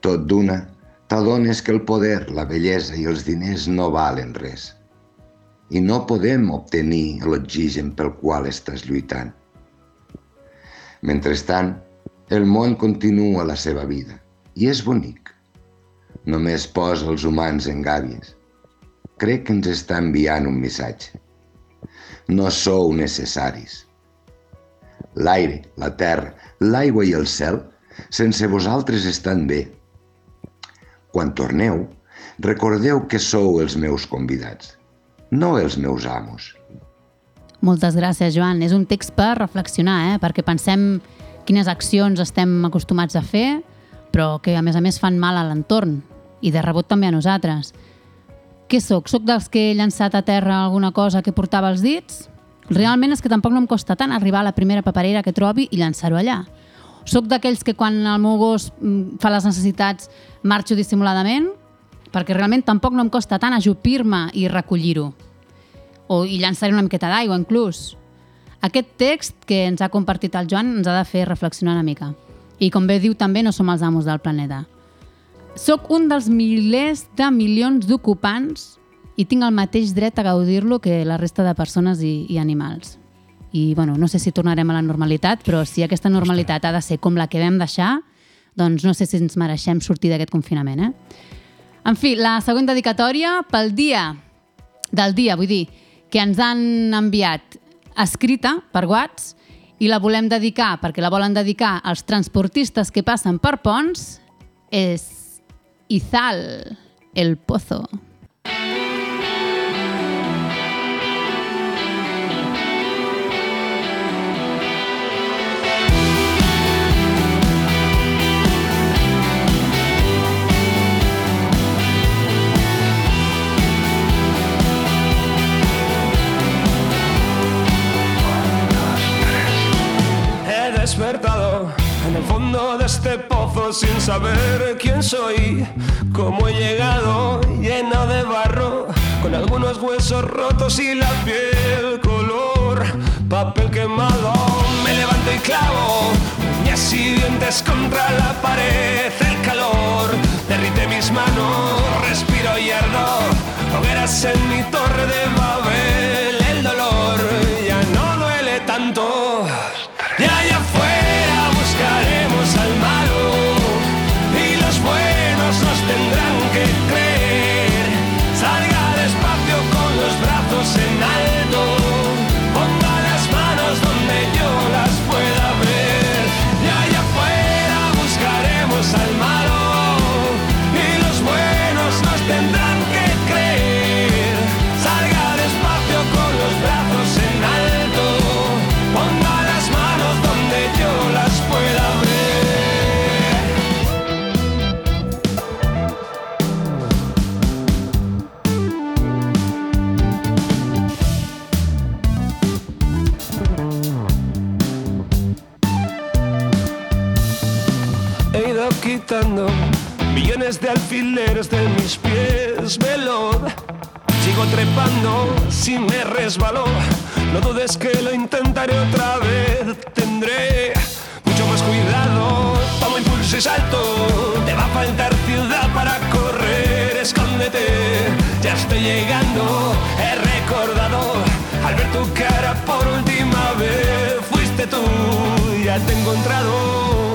Tot d'una, t'adones que el poder, la bellesa i els diners no valen res. I no podem obtenir l'oxigen pel qual estàs lluitant. Mentrestant, el món continua la seva vida i és bonic. Només posa els humans en gàbies. Crec que ens està enviant un missatge. No sou necessaris. L'aire, la terra, l'aigua i el cel, sense vosaltres estan bé. Quan torneu, recordeu que sou els meus convidats, no els meus amos. Moltes gràcies, Joan. És un text per reflexionar, eh? perquè pensem quines accions estem acostumats a fer, però que a més a més fan mal a l'entorn i de rebot també a nosaltres. Què sóc? Soc dels que he llançat a terra alguna cosa que portava als dits? Realment és que tampoc no em costa tant arribar a la primera paperera que trobi i llançar-ho allà. Soc d'aquells que quan el meu gos mm, fa les necessitats marxo dissimuladament? Perquè realment tampoc no em costa tant ajupir-me i recollir-ho o i llançar una miqueta d'aigua inclús. Aquest text que ens ha compartit el Joan ens ha de fer reflexionar una mica. I com bé diu, també no som els amos del planeta. Soc un dels milers de milions d'ocupants i tinc el mateix dret a gaudir-lo que la resta de persones i, i animals. i bueno, no sé si tornarem a la normalitat, però si aquesta normalitat ha de ser com la que vam deixar, doncs no sé si ens mereixem sortir d'aquest confinament. Eh? En fi, la següent dedicatòria pel dia del dia, vull dir, que ens han enviat escrita per Whats i la volem dedicar, perquè la volen dedicar als transportistes que passen per ponts, és Izal, el Pozo. He en el fondo de este pozo sin saber quién soy, cómo he llegado lleno de barro, con algunos huesos rotos y la piel color papel quemado. Me levanto y clavo uñas y dientes contra la pared, el calor derrite mis manos, respiro y ardo, hogueras en mi torre de Babel, millones de alfileres de mis pies, veloz. Sigo trepando si me resbaló. No dudes que lo intentaré otra vez. Tendré mucho más cuidado. Tomo impulso y salto. Te va a faltar ciudad para correr. Escóndete, ya estoy llegando. He recordado al ver tu cara por última vez. Fuiste tú, ya te he encontrado.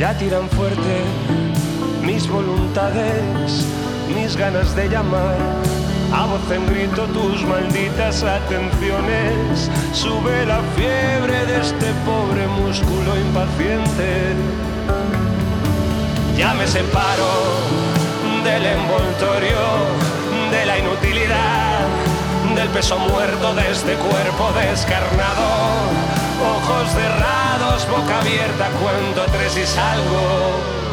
Ya tiran fuerte mis voluntades, mis ganas de llamar. A voz en grito tus malditas atenciones. Sube la fiebre de este pobre músculo impaciente. Ya me separo del envoltorio, de la inutilidad, del peso muerto de este cuerpo descarnado. Cerrados, boca abierta, cuento tres y salgo.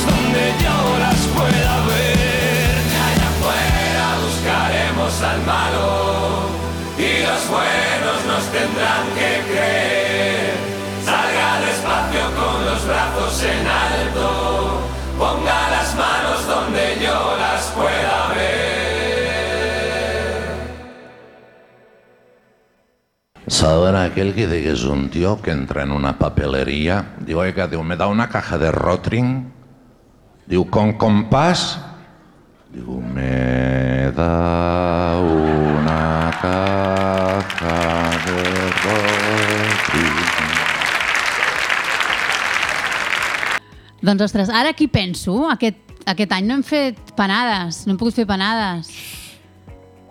Donde yo las pueda ver. Allá afuera buscaremos al malo y los buenos nos tendrán que creer. Salga despacio con los brazos en alto, ponga las manos donde yo las pueda ver. Saben aquell que digués un tio que entra en una papeleria, diu, oiga, diu, me da una caja de Rotring, diu, con compás, diu, me da una caja de Rotring. Doncs, ostres, ara aquí penso, aquest, aquest any no hem fet panades, no hem pogut fer panades.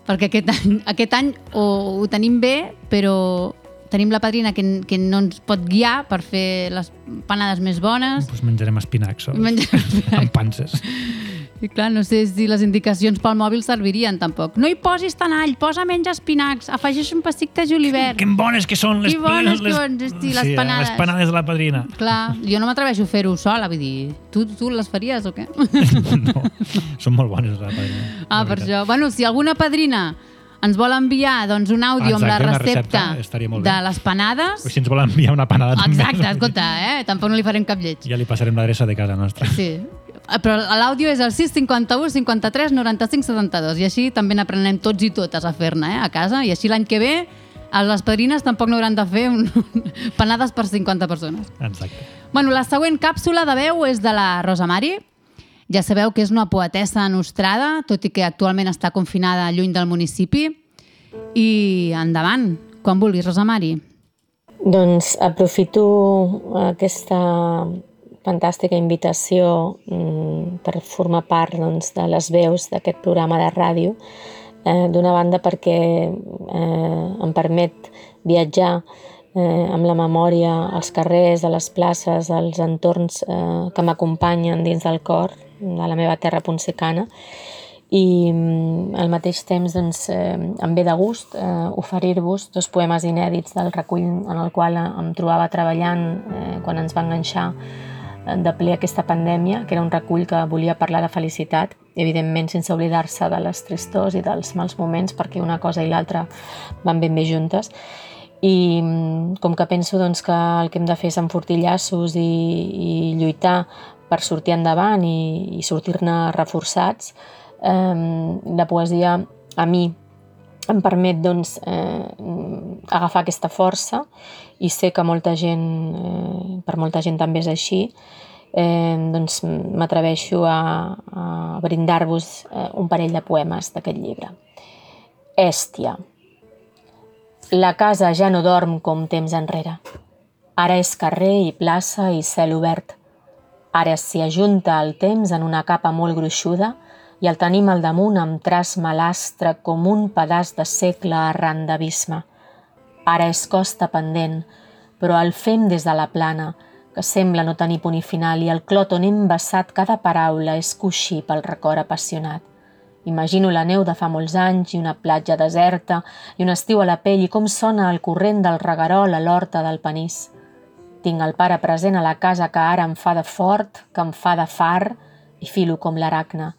Perquè aquest any, aquest any ho, ho tenim bé, però tenim la padrina que, que no ens pot guiar per fer les panades més bones. Pues menjarem espinacs o Menjarem *laughs* espinacs. amb panses. I clar, no sé si les indicacions pel mòbil servirien tampoc. No hi posis tant all, posa menys espinacs, afegeix un pessic de julivert. Que bones que són les... Que bones les, que són, sí, les panades. les panades de la padrina. Clar, jo no m'atreveixo a fer-ho sola, vull dir, tu, tu les faries o què? *laughs* Són molt bones la padrina. ah, per això. Bueno, si alguna padrina ens vol enviar doncs, un àudio amb la Exacte, recepta, recepta, de les panades... O si ens vol enviar una panada també. Exacte, escolta, eh? tampoc no li farem cap lleig. Ja li passarem l'adreça de casa nostra. Sí. Eh, Però l'àudio és el 651 53 95 72 i així també n'aprenem tots i totes a fer-ne eh, a casa i així l'any que ve a les padrines tampoc no hauran de fer un... *laughs* panades per 50 persones. Exacte. Bueno, la següent càpsula de veu és de la Rosa Mari. Ja sabeu que és una poetessa nostrada, tot i que actualment està confinada lluny del municipi. I endavant, quan vulguis, Rosa Mari. Doncs aprofito aquesta fantàstica invitació mm, per formar part doncs, de les veus d'aquest programa de ràdio. Eh, D'una banda perquè eh, em permet viatjar eh, amb la memòria als carrers, a les places, als entorns eh, que m'acompanyen dins del cor de la meva terra ponsecana i mm, al mateix temps doncs, eh, em ve de gust eh, oferir-vos dos poemes inèdits del recull en el qual em trobava treballant eh, quan ens va enganxar eh, de ple aquesta pandèmia, que era un recull que volia parlar de felicitat, evidentment sense oblidar-se de les tristors i dels mals moments, perquè una cosa i l'altra van ben bé juntes. I com que penso doncs, que el que hem de fer és enfortir llaços i, i lluitar per sortir endavant i, i sortir-ne reforçats, eh, la poesia a mi em permet doncs, eh, agafar aquesta força i sé que molta gent, eh, per molta gent també és així, eh, doncs m'atreveixo a, a brindar-vos eh, un parell de poemes d'aquest llibre. Èstia. La casa ja no dorm com temps enrere. Ara és carrer i plaça i cel obert. Ara s'hi ajunta el temps en una capa molt gruixuda i el tenim al damunt amb traç malastre com un pedaç de segle arran d'abisme. Ara és costa pendent, però el fem des de la plana, que sembla no tenir punt i final, i el clot on hem vessat cada paraula és coixí pel record apassionat. Imagino la neu de fa molts anys i una platja deserta i un estiu a la pell i com sona el corrent del regarol a l'horta del panís. Tinc el pare present a la casa que ara em fa de fort, que em fa de far i filo com l'aracna.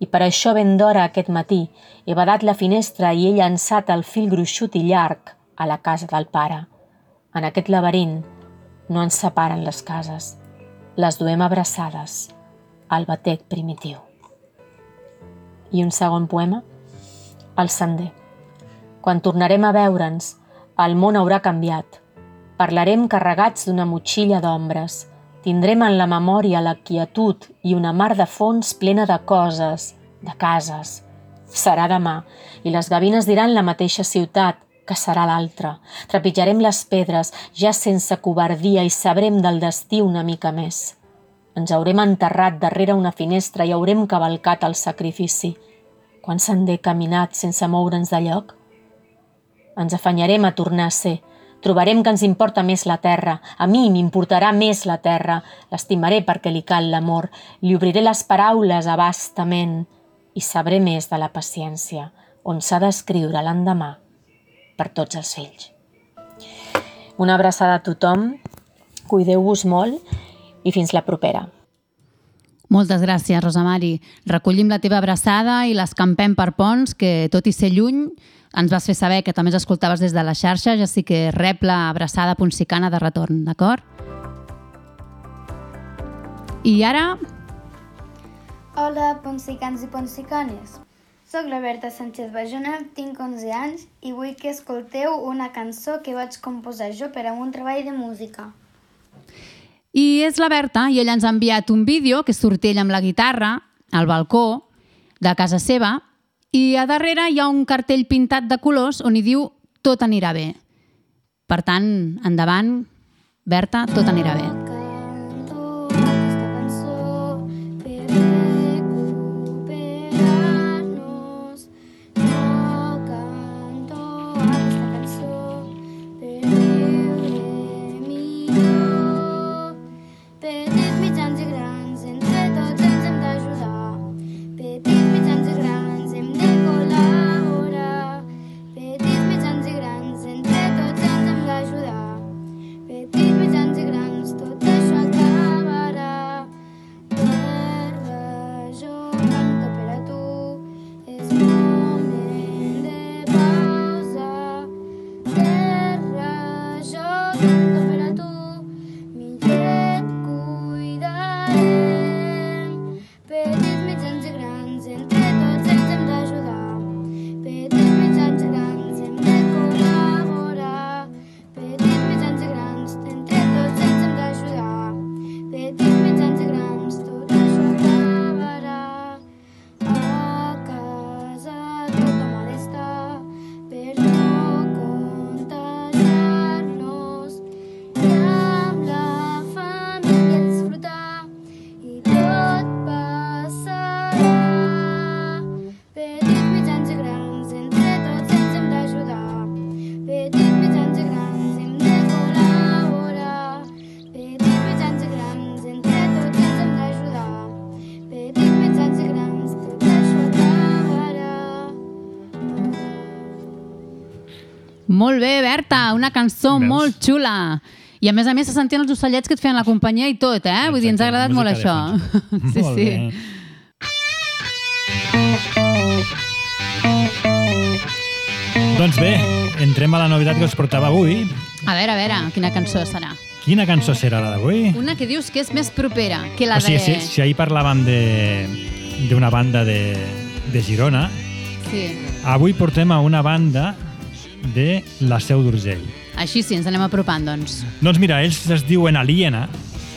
I per això ben d'hora aquest matí he badat la finestra i he llançat el fil gruixut i llarg a la casa del pare. En aquest laberint no ens separen les cases. Les duem abraçades al batec primitiu. I un segon poema, El sender. Quan tornarem a veure'ns, el món haurà canviat. Parlarem carregats d'una motxilla d'ombres. Tindrem en la memòria la quietud i una mar de fons plena de coses, de cases. Serà demà, i les gavines diran la mateixa ciutat, que serà l'altra. Trepitjarem les pedres, ja sense covardia, i sabrem del destí una mica més. Ens haurem enterrat darrere una finestra i haurem cavalcat el sacrifici. Quan sender caminat sense moure'ns de lloc? Ens afanyarem a tornar a ser. Trobarem que ens importa més la terra. A mi m'importarà més la terra. L'estimaré perquè li cal l'amor. Li obriré les paraules abastament i sabré més de la paciència, on s'ha d'escriure l'endemà per tots els fills. Una abraçada a tothom, cuideu-vos molt i fins la propera. Moltes gràcies, Rosa Mari. Recollim la teva abraçada i l'escampem per ponts, que tot i ser lluny, ens vas fer saber que també ens escoltaves des de la xarxa, ja sí que rep la abraçada ponsicana de retorn, d'acord? I ara, Hola, ponsicans i ponsicanes. Soc la Berta Sánchez Bajona, tinc 11 anys i vull que escolteu una cançó que vaig composar jo per a un treball de música. I és la Berta, i ella ens ha enviat un vídeo que surt ell amb la guitarra al balcó de casa seva i a darrere hi ha un cartell pintat de colors on hi diu Tot anirà bé. Per tant, endavant, Berta, tot anirà bé. Molt bé, Berta, una cançó Veus? molt xula. I a més a més se sentien els ocellets que et feien la companyia i tot, eh? Vull dir, ens ha agradat molt això. *laughs* Sí, Molt sí. bé. Doncs bé, entrem a la novetat que us portava avui. A veure, a veure, quina cançó serà? Quina cançó serà la d'avui? Una que dius que és més propera que la O sigui, de... si, si ahir parlàvem de- d'una banda de, de Girona, Sí. avui portem a una banda de la Seu d'Urgell. Així sí, ens anem apropant, doncs. Doncs mira, ells es diuen Aliena,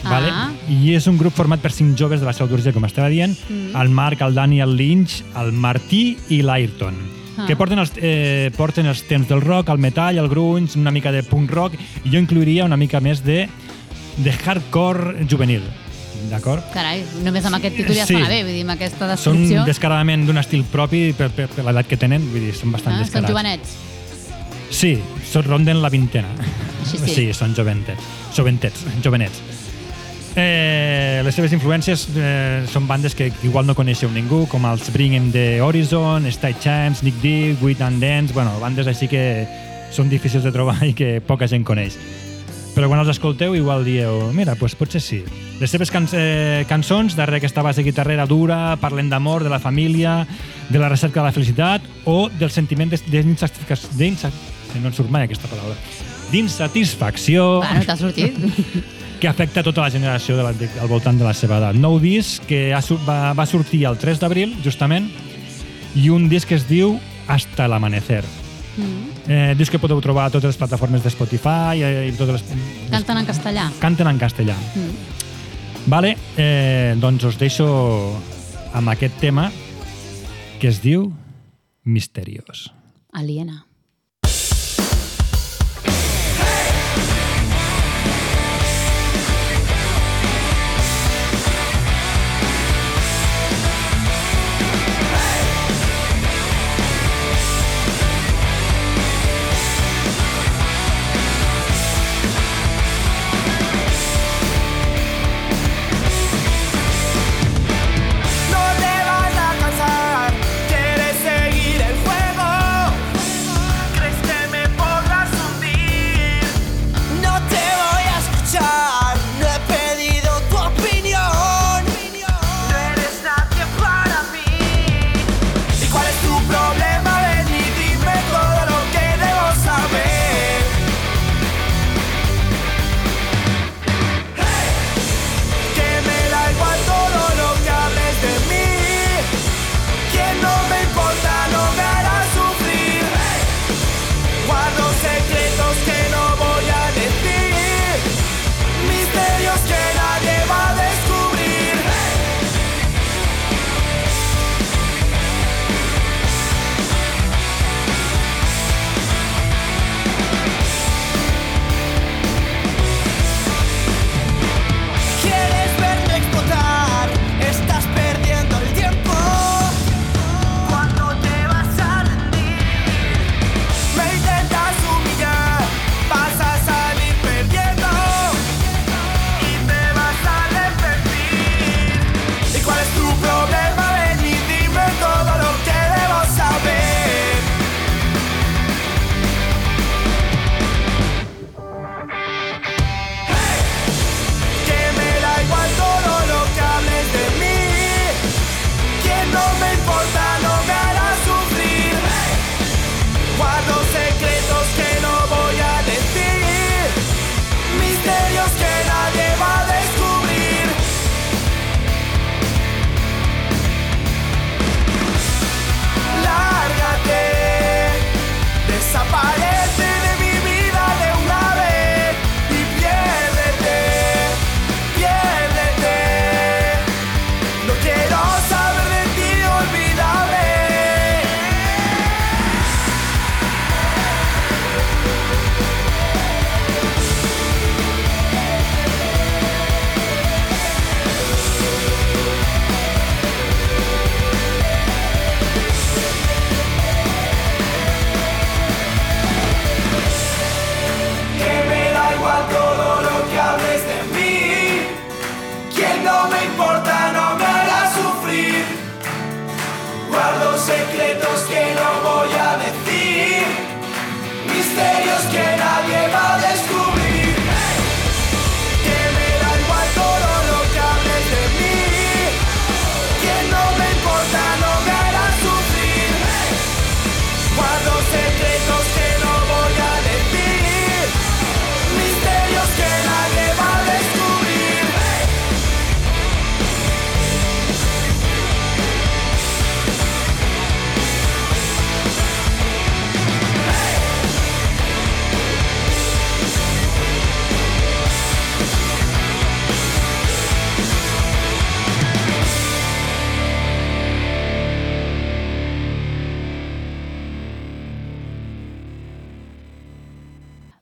Ah. vale? i és un grup format per cinc joves de la Seu d'Urgell, com estava dient, Mm. el Marc, el Dani, el Lynch, el Martí i l'Ayrton, Ah. que porten els, eh, porten els temps del rock, el metall, el grunge, una mica de punk rock, i jo incluiria una mica més de, de hardcore juvenil. D'acord? Carai, només amb aquest títol ja Sí. sona bé, vull dir, amb aquesta Són descripció. descaradament d'un estil propi per, per, per l'edat que tenen, vull dir, són bastant Ah, són descarats. jovenets. Sí, són ronden la vintena. Així sí. Sí, són joventets. Joventets, jovenets. Eh, les seves influències eh, són bandes que igual no coneixeu ningú, com els Bring Em the Horizon, Style Chance, Nick Dick, Wit and Dance, bueno, bandes així que són difícils de trobar i que poca gent coneix. Però quan els escolteu igual dieu, mira, doncs potser sí. Les seves can eh, cançons, darrere aquesta base guitarrera dura, parlen d'amor, de la família, de la recerca de la felicitat o del sentiment de- d'insatisfacció... que no en surt mai aquesta paraula. D'insatisfacció Bueno, t'ha sortit. *laughs* que afecta tota la generació de la, de, al voltant de la seva edat. Nou disc que ha, va, va sortir el 3 d'abril, justament, i un disc que es diu Hasta el amanecer. Mm. Eh, disc que podeu trobar a totes les plataformes de Spotify eh, i totes les... Canten en castellà. Canten en castellà. Mm. Vale, eh, doncs us deixo amb aquest tema que es diu Misteriós. Aliena.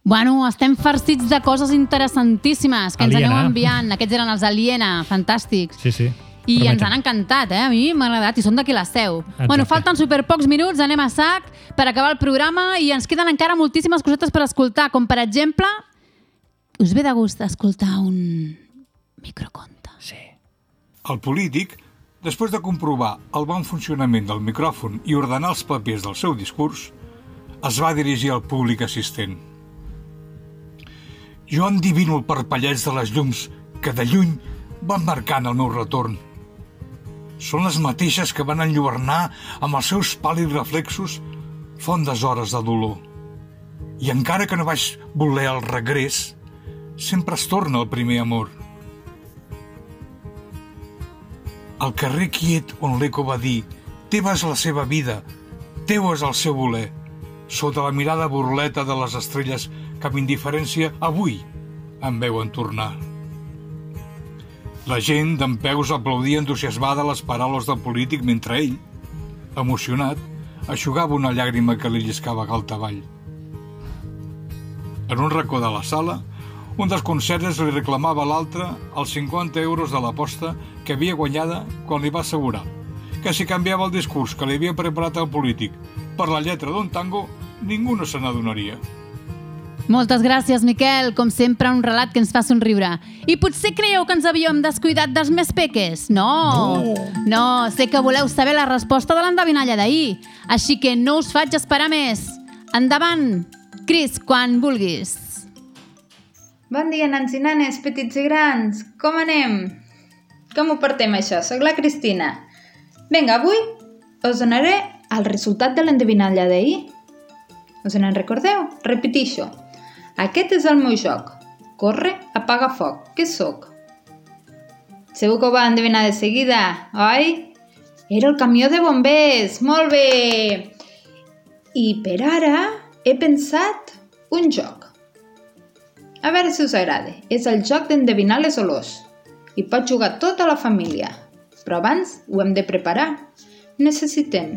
Bueno, estem farcits de coses interessantíssimes que ens Aliena. aneu enviant. Aquests eren els Aliena, fantàstics. Sí, sí. I Prometem. ens han encantat, eh? A mi m'ha agradat i són d'aquí la seu. Exacte. Bueno, falten super pocs minuts, anem a sac per acabar el programa i ens queden encara moltíssimes cosetes per escoltar, com per exemple, us ve de gust escoltar un microconte. Sí. El polític, després de comprovar el bon funcionament del micròfon i ordenar els papers del seu discurs, es va dirigir al públic assistent. Jo endivino el parpelleig de les llums que de lluny van marcant el meu retorn. Són les mateixes que van enlluernar amb els seus pàl·lids reflexos fondes hores de dolor. I encara que no vaig voler el regrés, sempre es torna el primer amor. Al carrer quiet on l'eco va dir teva és la seva vida, teu és el seu voler, sota la mirada burleta de les estrelles amb indiferència avui em veuen tornar. La gent d'en peus aplaudia entusiasmada les paraules del polític mentre ell, emocionat, aixugava una llàgrima que li lliscava galtavall. En un racó de la sala, un dels concerts li reclamava a l'altre els 50 euros de l'aposta que havia guanyada quan li va assegurar que si canviava el discurs que li havia preparat el polític per la lletra d'un tango, ningú no se n'adonaria. Moltes gràcies, Miquel. Com sempre, un relat que ens fa somriure. I potser creieu que ens havíem descuidat dels més peques? No. No, no sé que voleu saber la resposta de l'endevinalla d'ahir. Així que no us faig esperar més. Endavant, Cris, quan vulguis. Bon dia, nans i nanes, petits i grans. Com anem? Com ho portem, això? Soc la Cristina. Vinga, avui us donaré el resultat de l'endevinalla d'ahir. Us en recordeu? Repetixo. Aquest és el meu joc. Corre, apaga foc. Què sóc? Segur que ho va endevinar de seguida, oi? Era el camió de bombers. Molt bé! I per ara he pensat un joc. A veure si us agrada. És el joc d'endevinar les olors. Hi pot jugar tota la família. Però abans ho hem de preparar. Necessitem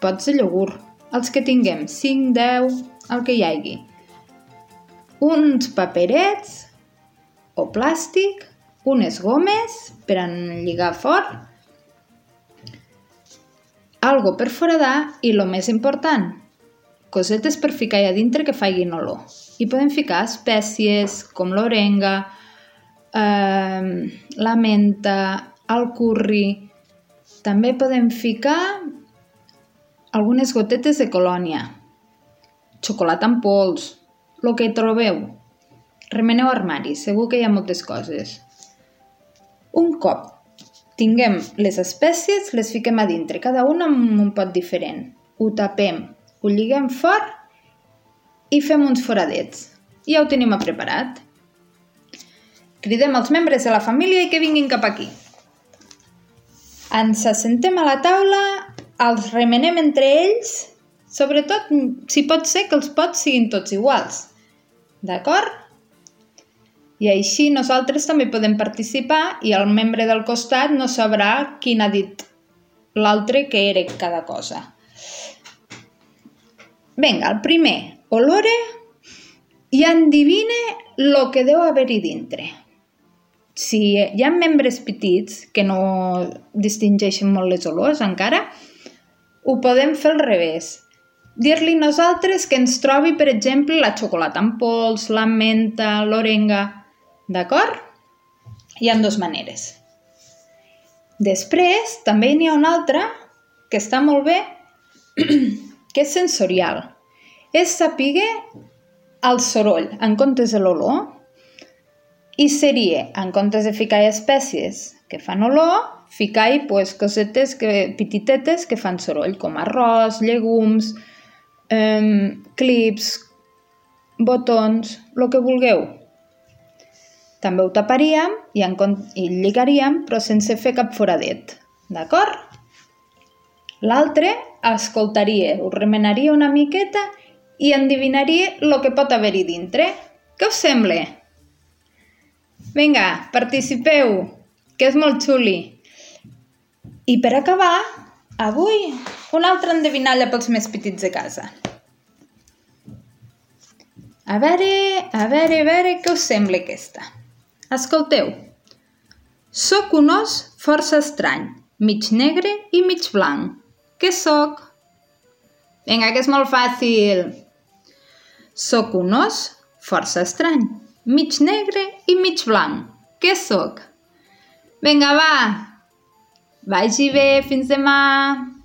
pots de iogurt, els que tinguem, 5, 10, el que hi hagi. Uns paperets o plàstic, unes gomes per enlligar fort, algo per foradar i el més important, cosetes per ficar allà dintre que faiguin olor. I podem ficar espècies com l'orenga, eh, la menta, el curri. També podem ficar algunes gotetes de colònia, xocolata en pols, el que trobeu. Remeneu armari, segur que hi ha moltes coses. Un cop tinguem les espècies, les fiquem a dintre, cada una en un pot diferent. Ho tapem, ho lliguem fort i fem uns foradets. Ja ho tenim preparat. Cridem els membres de la família i que vinguin cap aquí. Ens assentem a la taula, els remenem entre ells, sobretot si pot ser que els pots siguin tots iguals. D'acord? I així nosaltres també podem participar i el membre del costat no sabrà quin ha dit l'altre que era cada cosa. Vinga, el primer, olore i endivine lo que deu haver-hi dintre. Si hi ha membres petits que no distingeixen molt les olors encara, ho podem fer al revés. Dir-li nosaltres que ens trobi, per exemple, la xocolata en pols, la menta, l'orenga... D'acord? Hi ha dues maneres. Després, també n'hi ha una altra que està molt bé, *clears throat* que és sensorial. És saber el soroll en comptes de l'olor i seria, en comptes de ficar espècies que fan olor, ficar-hi pues, cosetes que, petitetes que fan soroll, com arròs, llegums, eh, clips, botons, el que vulgueu. També ho taparíem i, en, i lligaríem, però sense fer cap foradet. D'acord? L'altre escoltaria, ho remenaria una miqueta i endivinaria el que pot haver-hi dintre. Què us sembla? Vinga, participeu, que és molt xuli. I per acabar, avui, una altra endevinalla pels més petits de casa. A veure, a veure, a veure què us sembla aquesta. Escolteu. Soc un os força estrany, mig negre i mig blanc. Què sóc? Vinga, que és molt fàcil. Soc un os força estrany, mig negre i mig blanc. Què sóc? Vinga, va! Vagi bé, fins demà!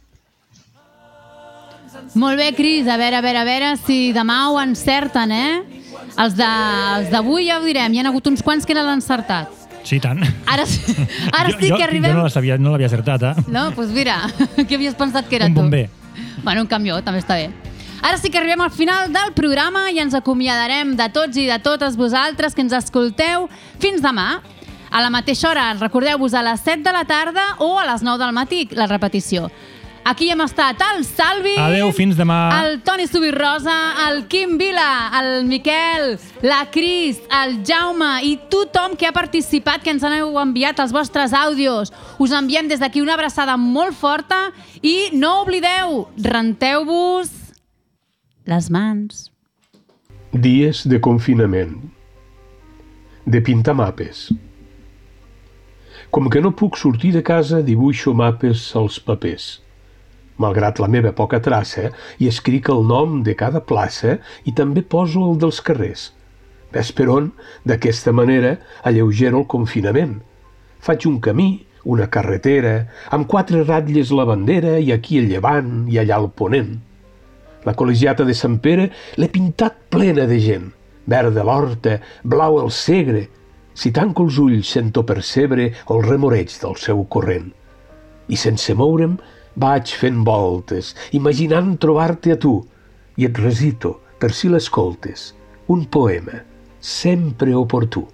Molt bé, Cris. A veure, a veure, a veure si demà ho encerten, eh? Els d'avui ja ho direm. Hi ha hagut uns quants que l'han encertat. Sí, tant. Ara, ara jo, sí que arribem... Jo no l'havia no acertat, eh? No, doncs pues mira, *laughs* què havies pensat que era Un tu? bomber. Bueno, un camió, també està bé. Ara sí que arribem al final del programa i ens acomiadarem de tots i de totes vosaltres que ens escolteu fins demà. A la mateixa hora, recordeu-vos, a les 7 de la tarda o a les 9 del matí, la repetició. Aquí hem estat el Salvi, Adeu, fins demà. el Toni Subirrosa, el Quim Vila, el Miquel, la Cris, el Jaume i tothom que ha participat, que ens heu enviat els vostres àudios. Us enviem des d'aquí una abraçada molt forta i no oblideu, renteu-vos les mans. Dies de confinament. De pintar mapes. Com que no puc sortir de casa, dibuixo mapes als papers. Malgrat la meva poca traça, hi escric el nom de cada plaça i també poso el dels carrers. Ves per on, d'aquesta manera, alleugero el confinament. Faig un camí, una carretera, amb quatre ratlles la bandera i aquí el llevant i allà el ponent. La col·legiata de Sant Pere l'he pintat plena de gent. Verda l'horta, blau el segre. Si tanco els ulls sento percebre el remoreig del seu corrent. I sense moure'm vaig fent voltes, imaginant trobar-te a tu, i et recito, per si l'escoltes, un poema, sempre oportú.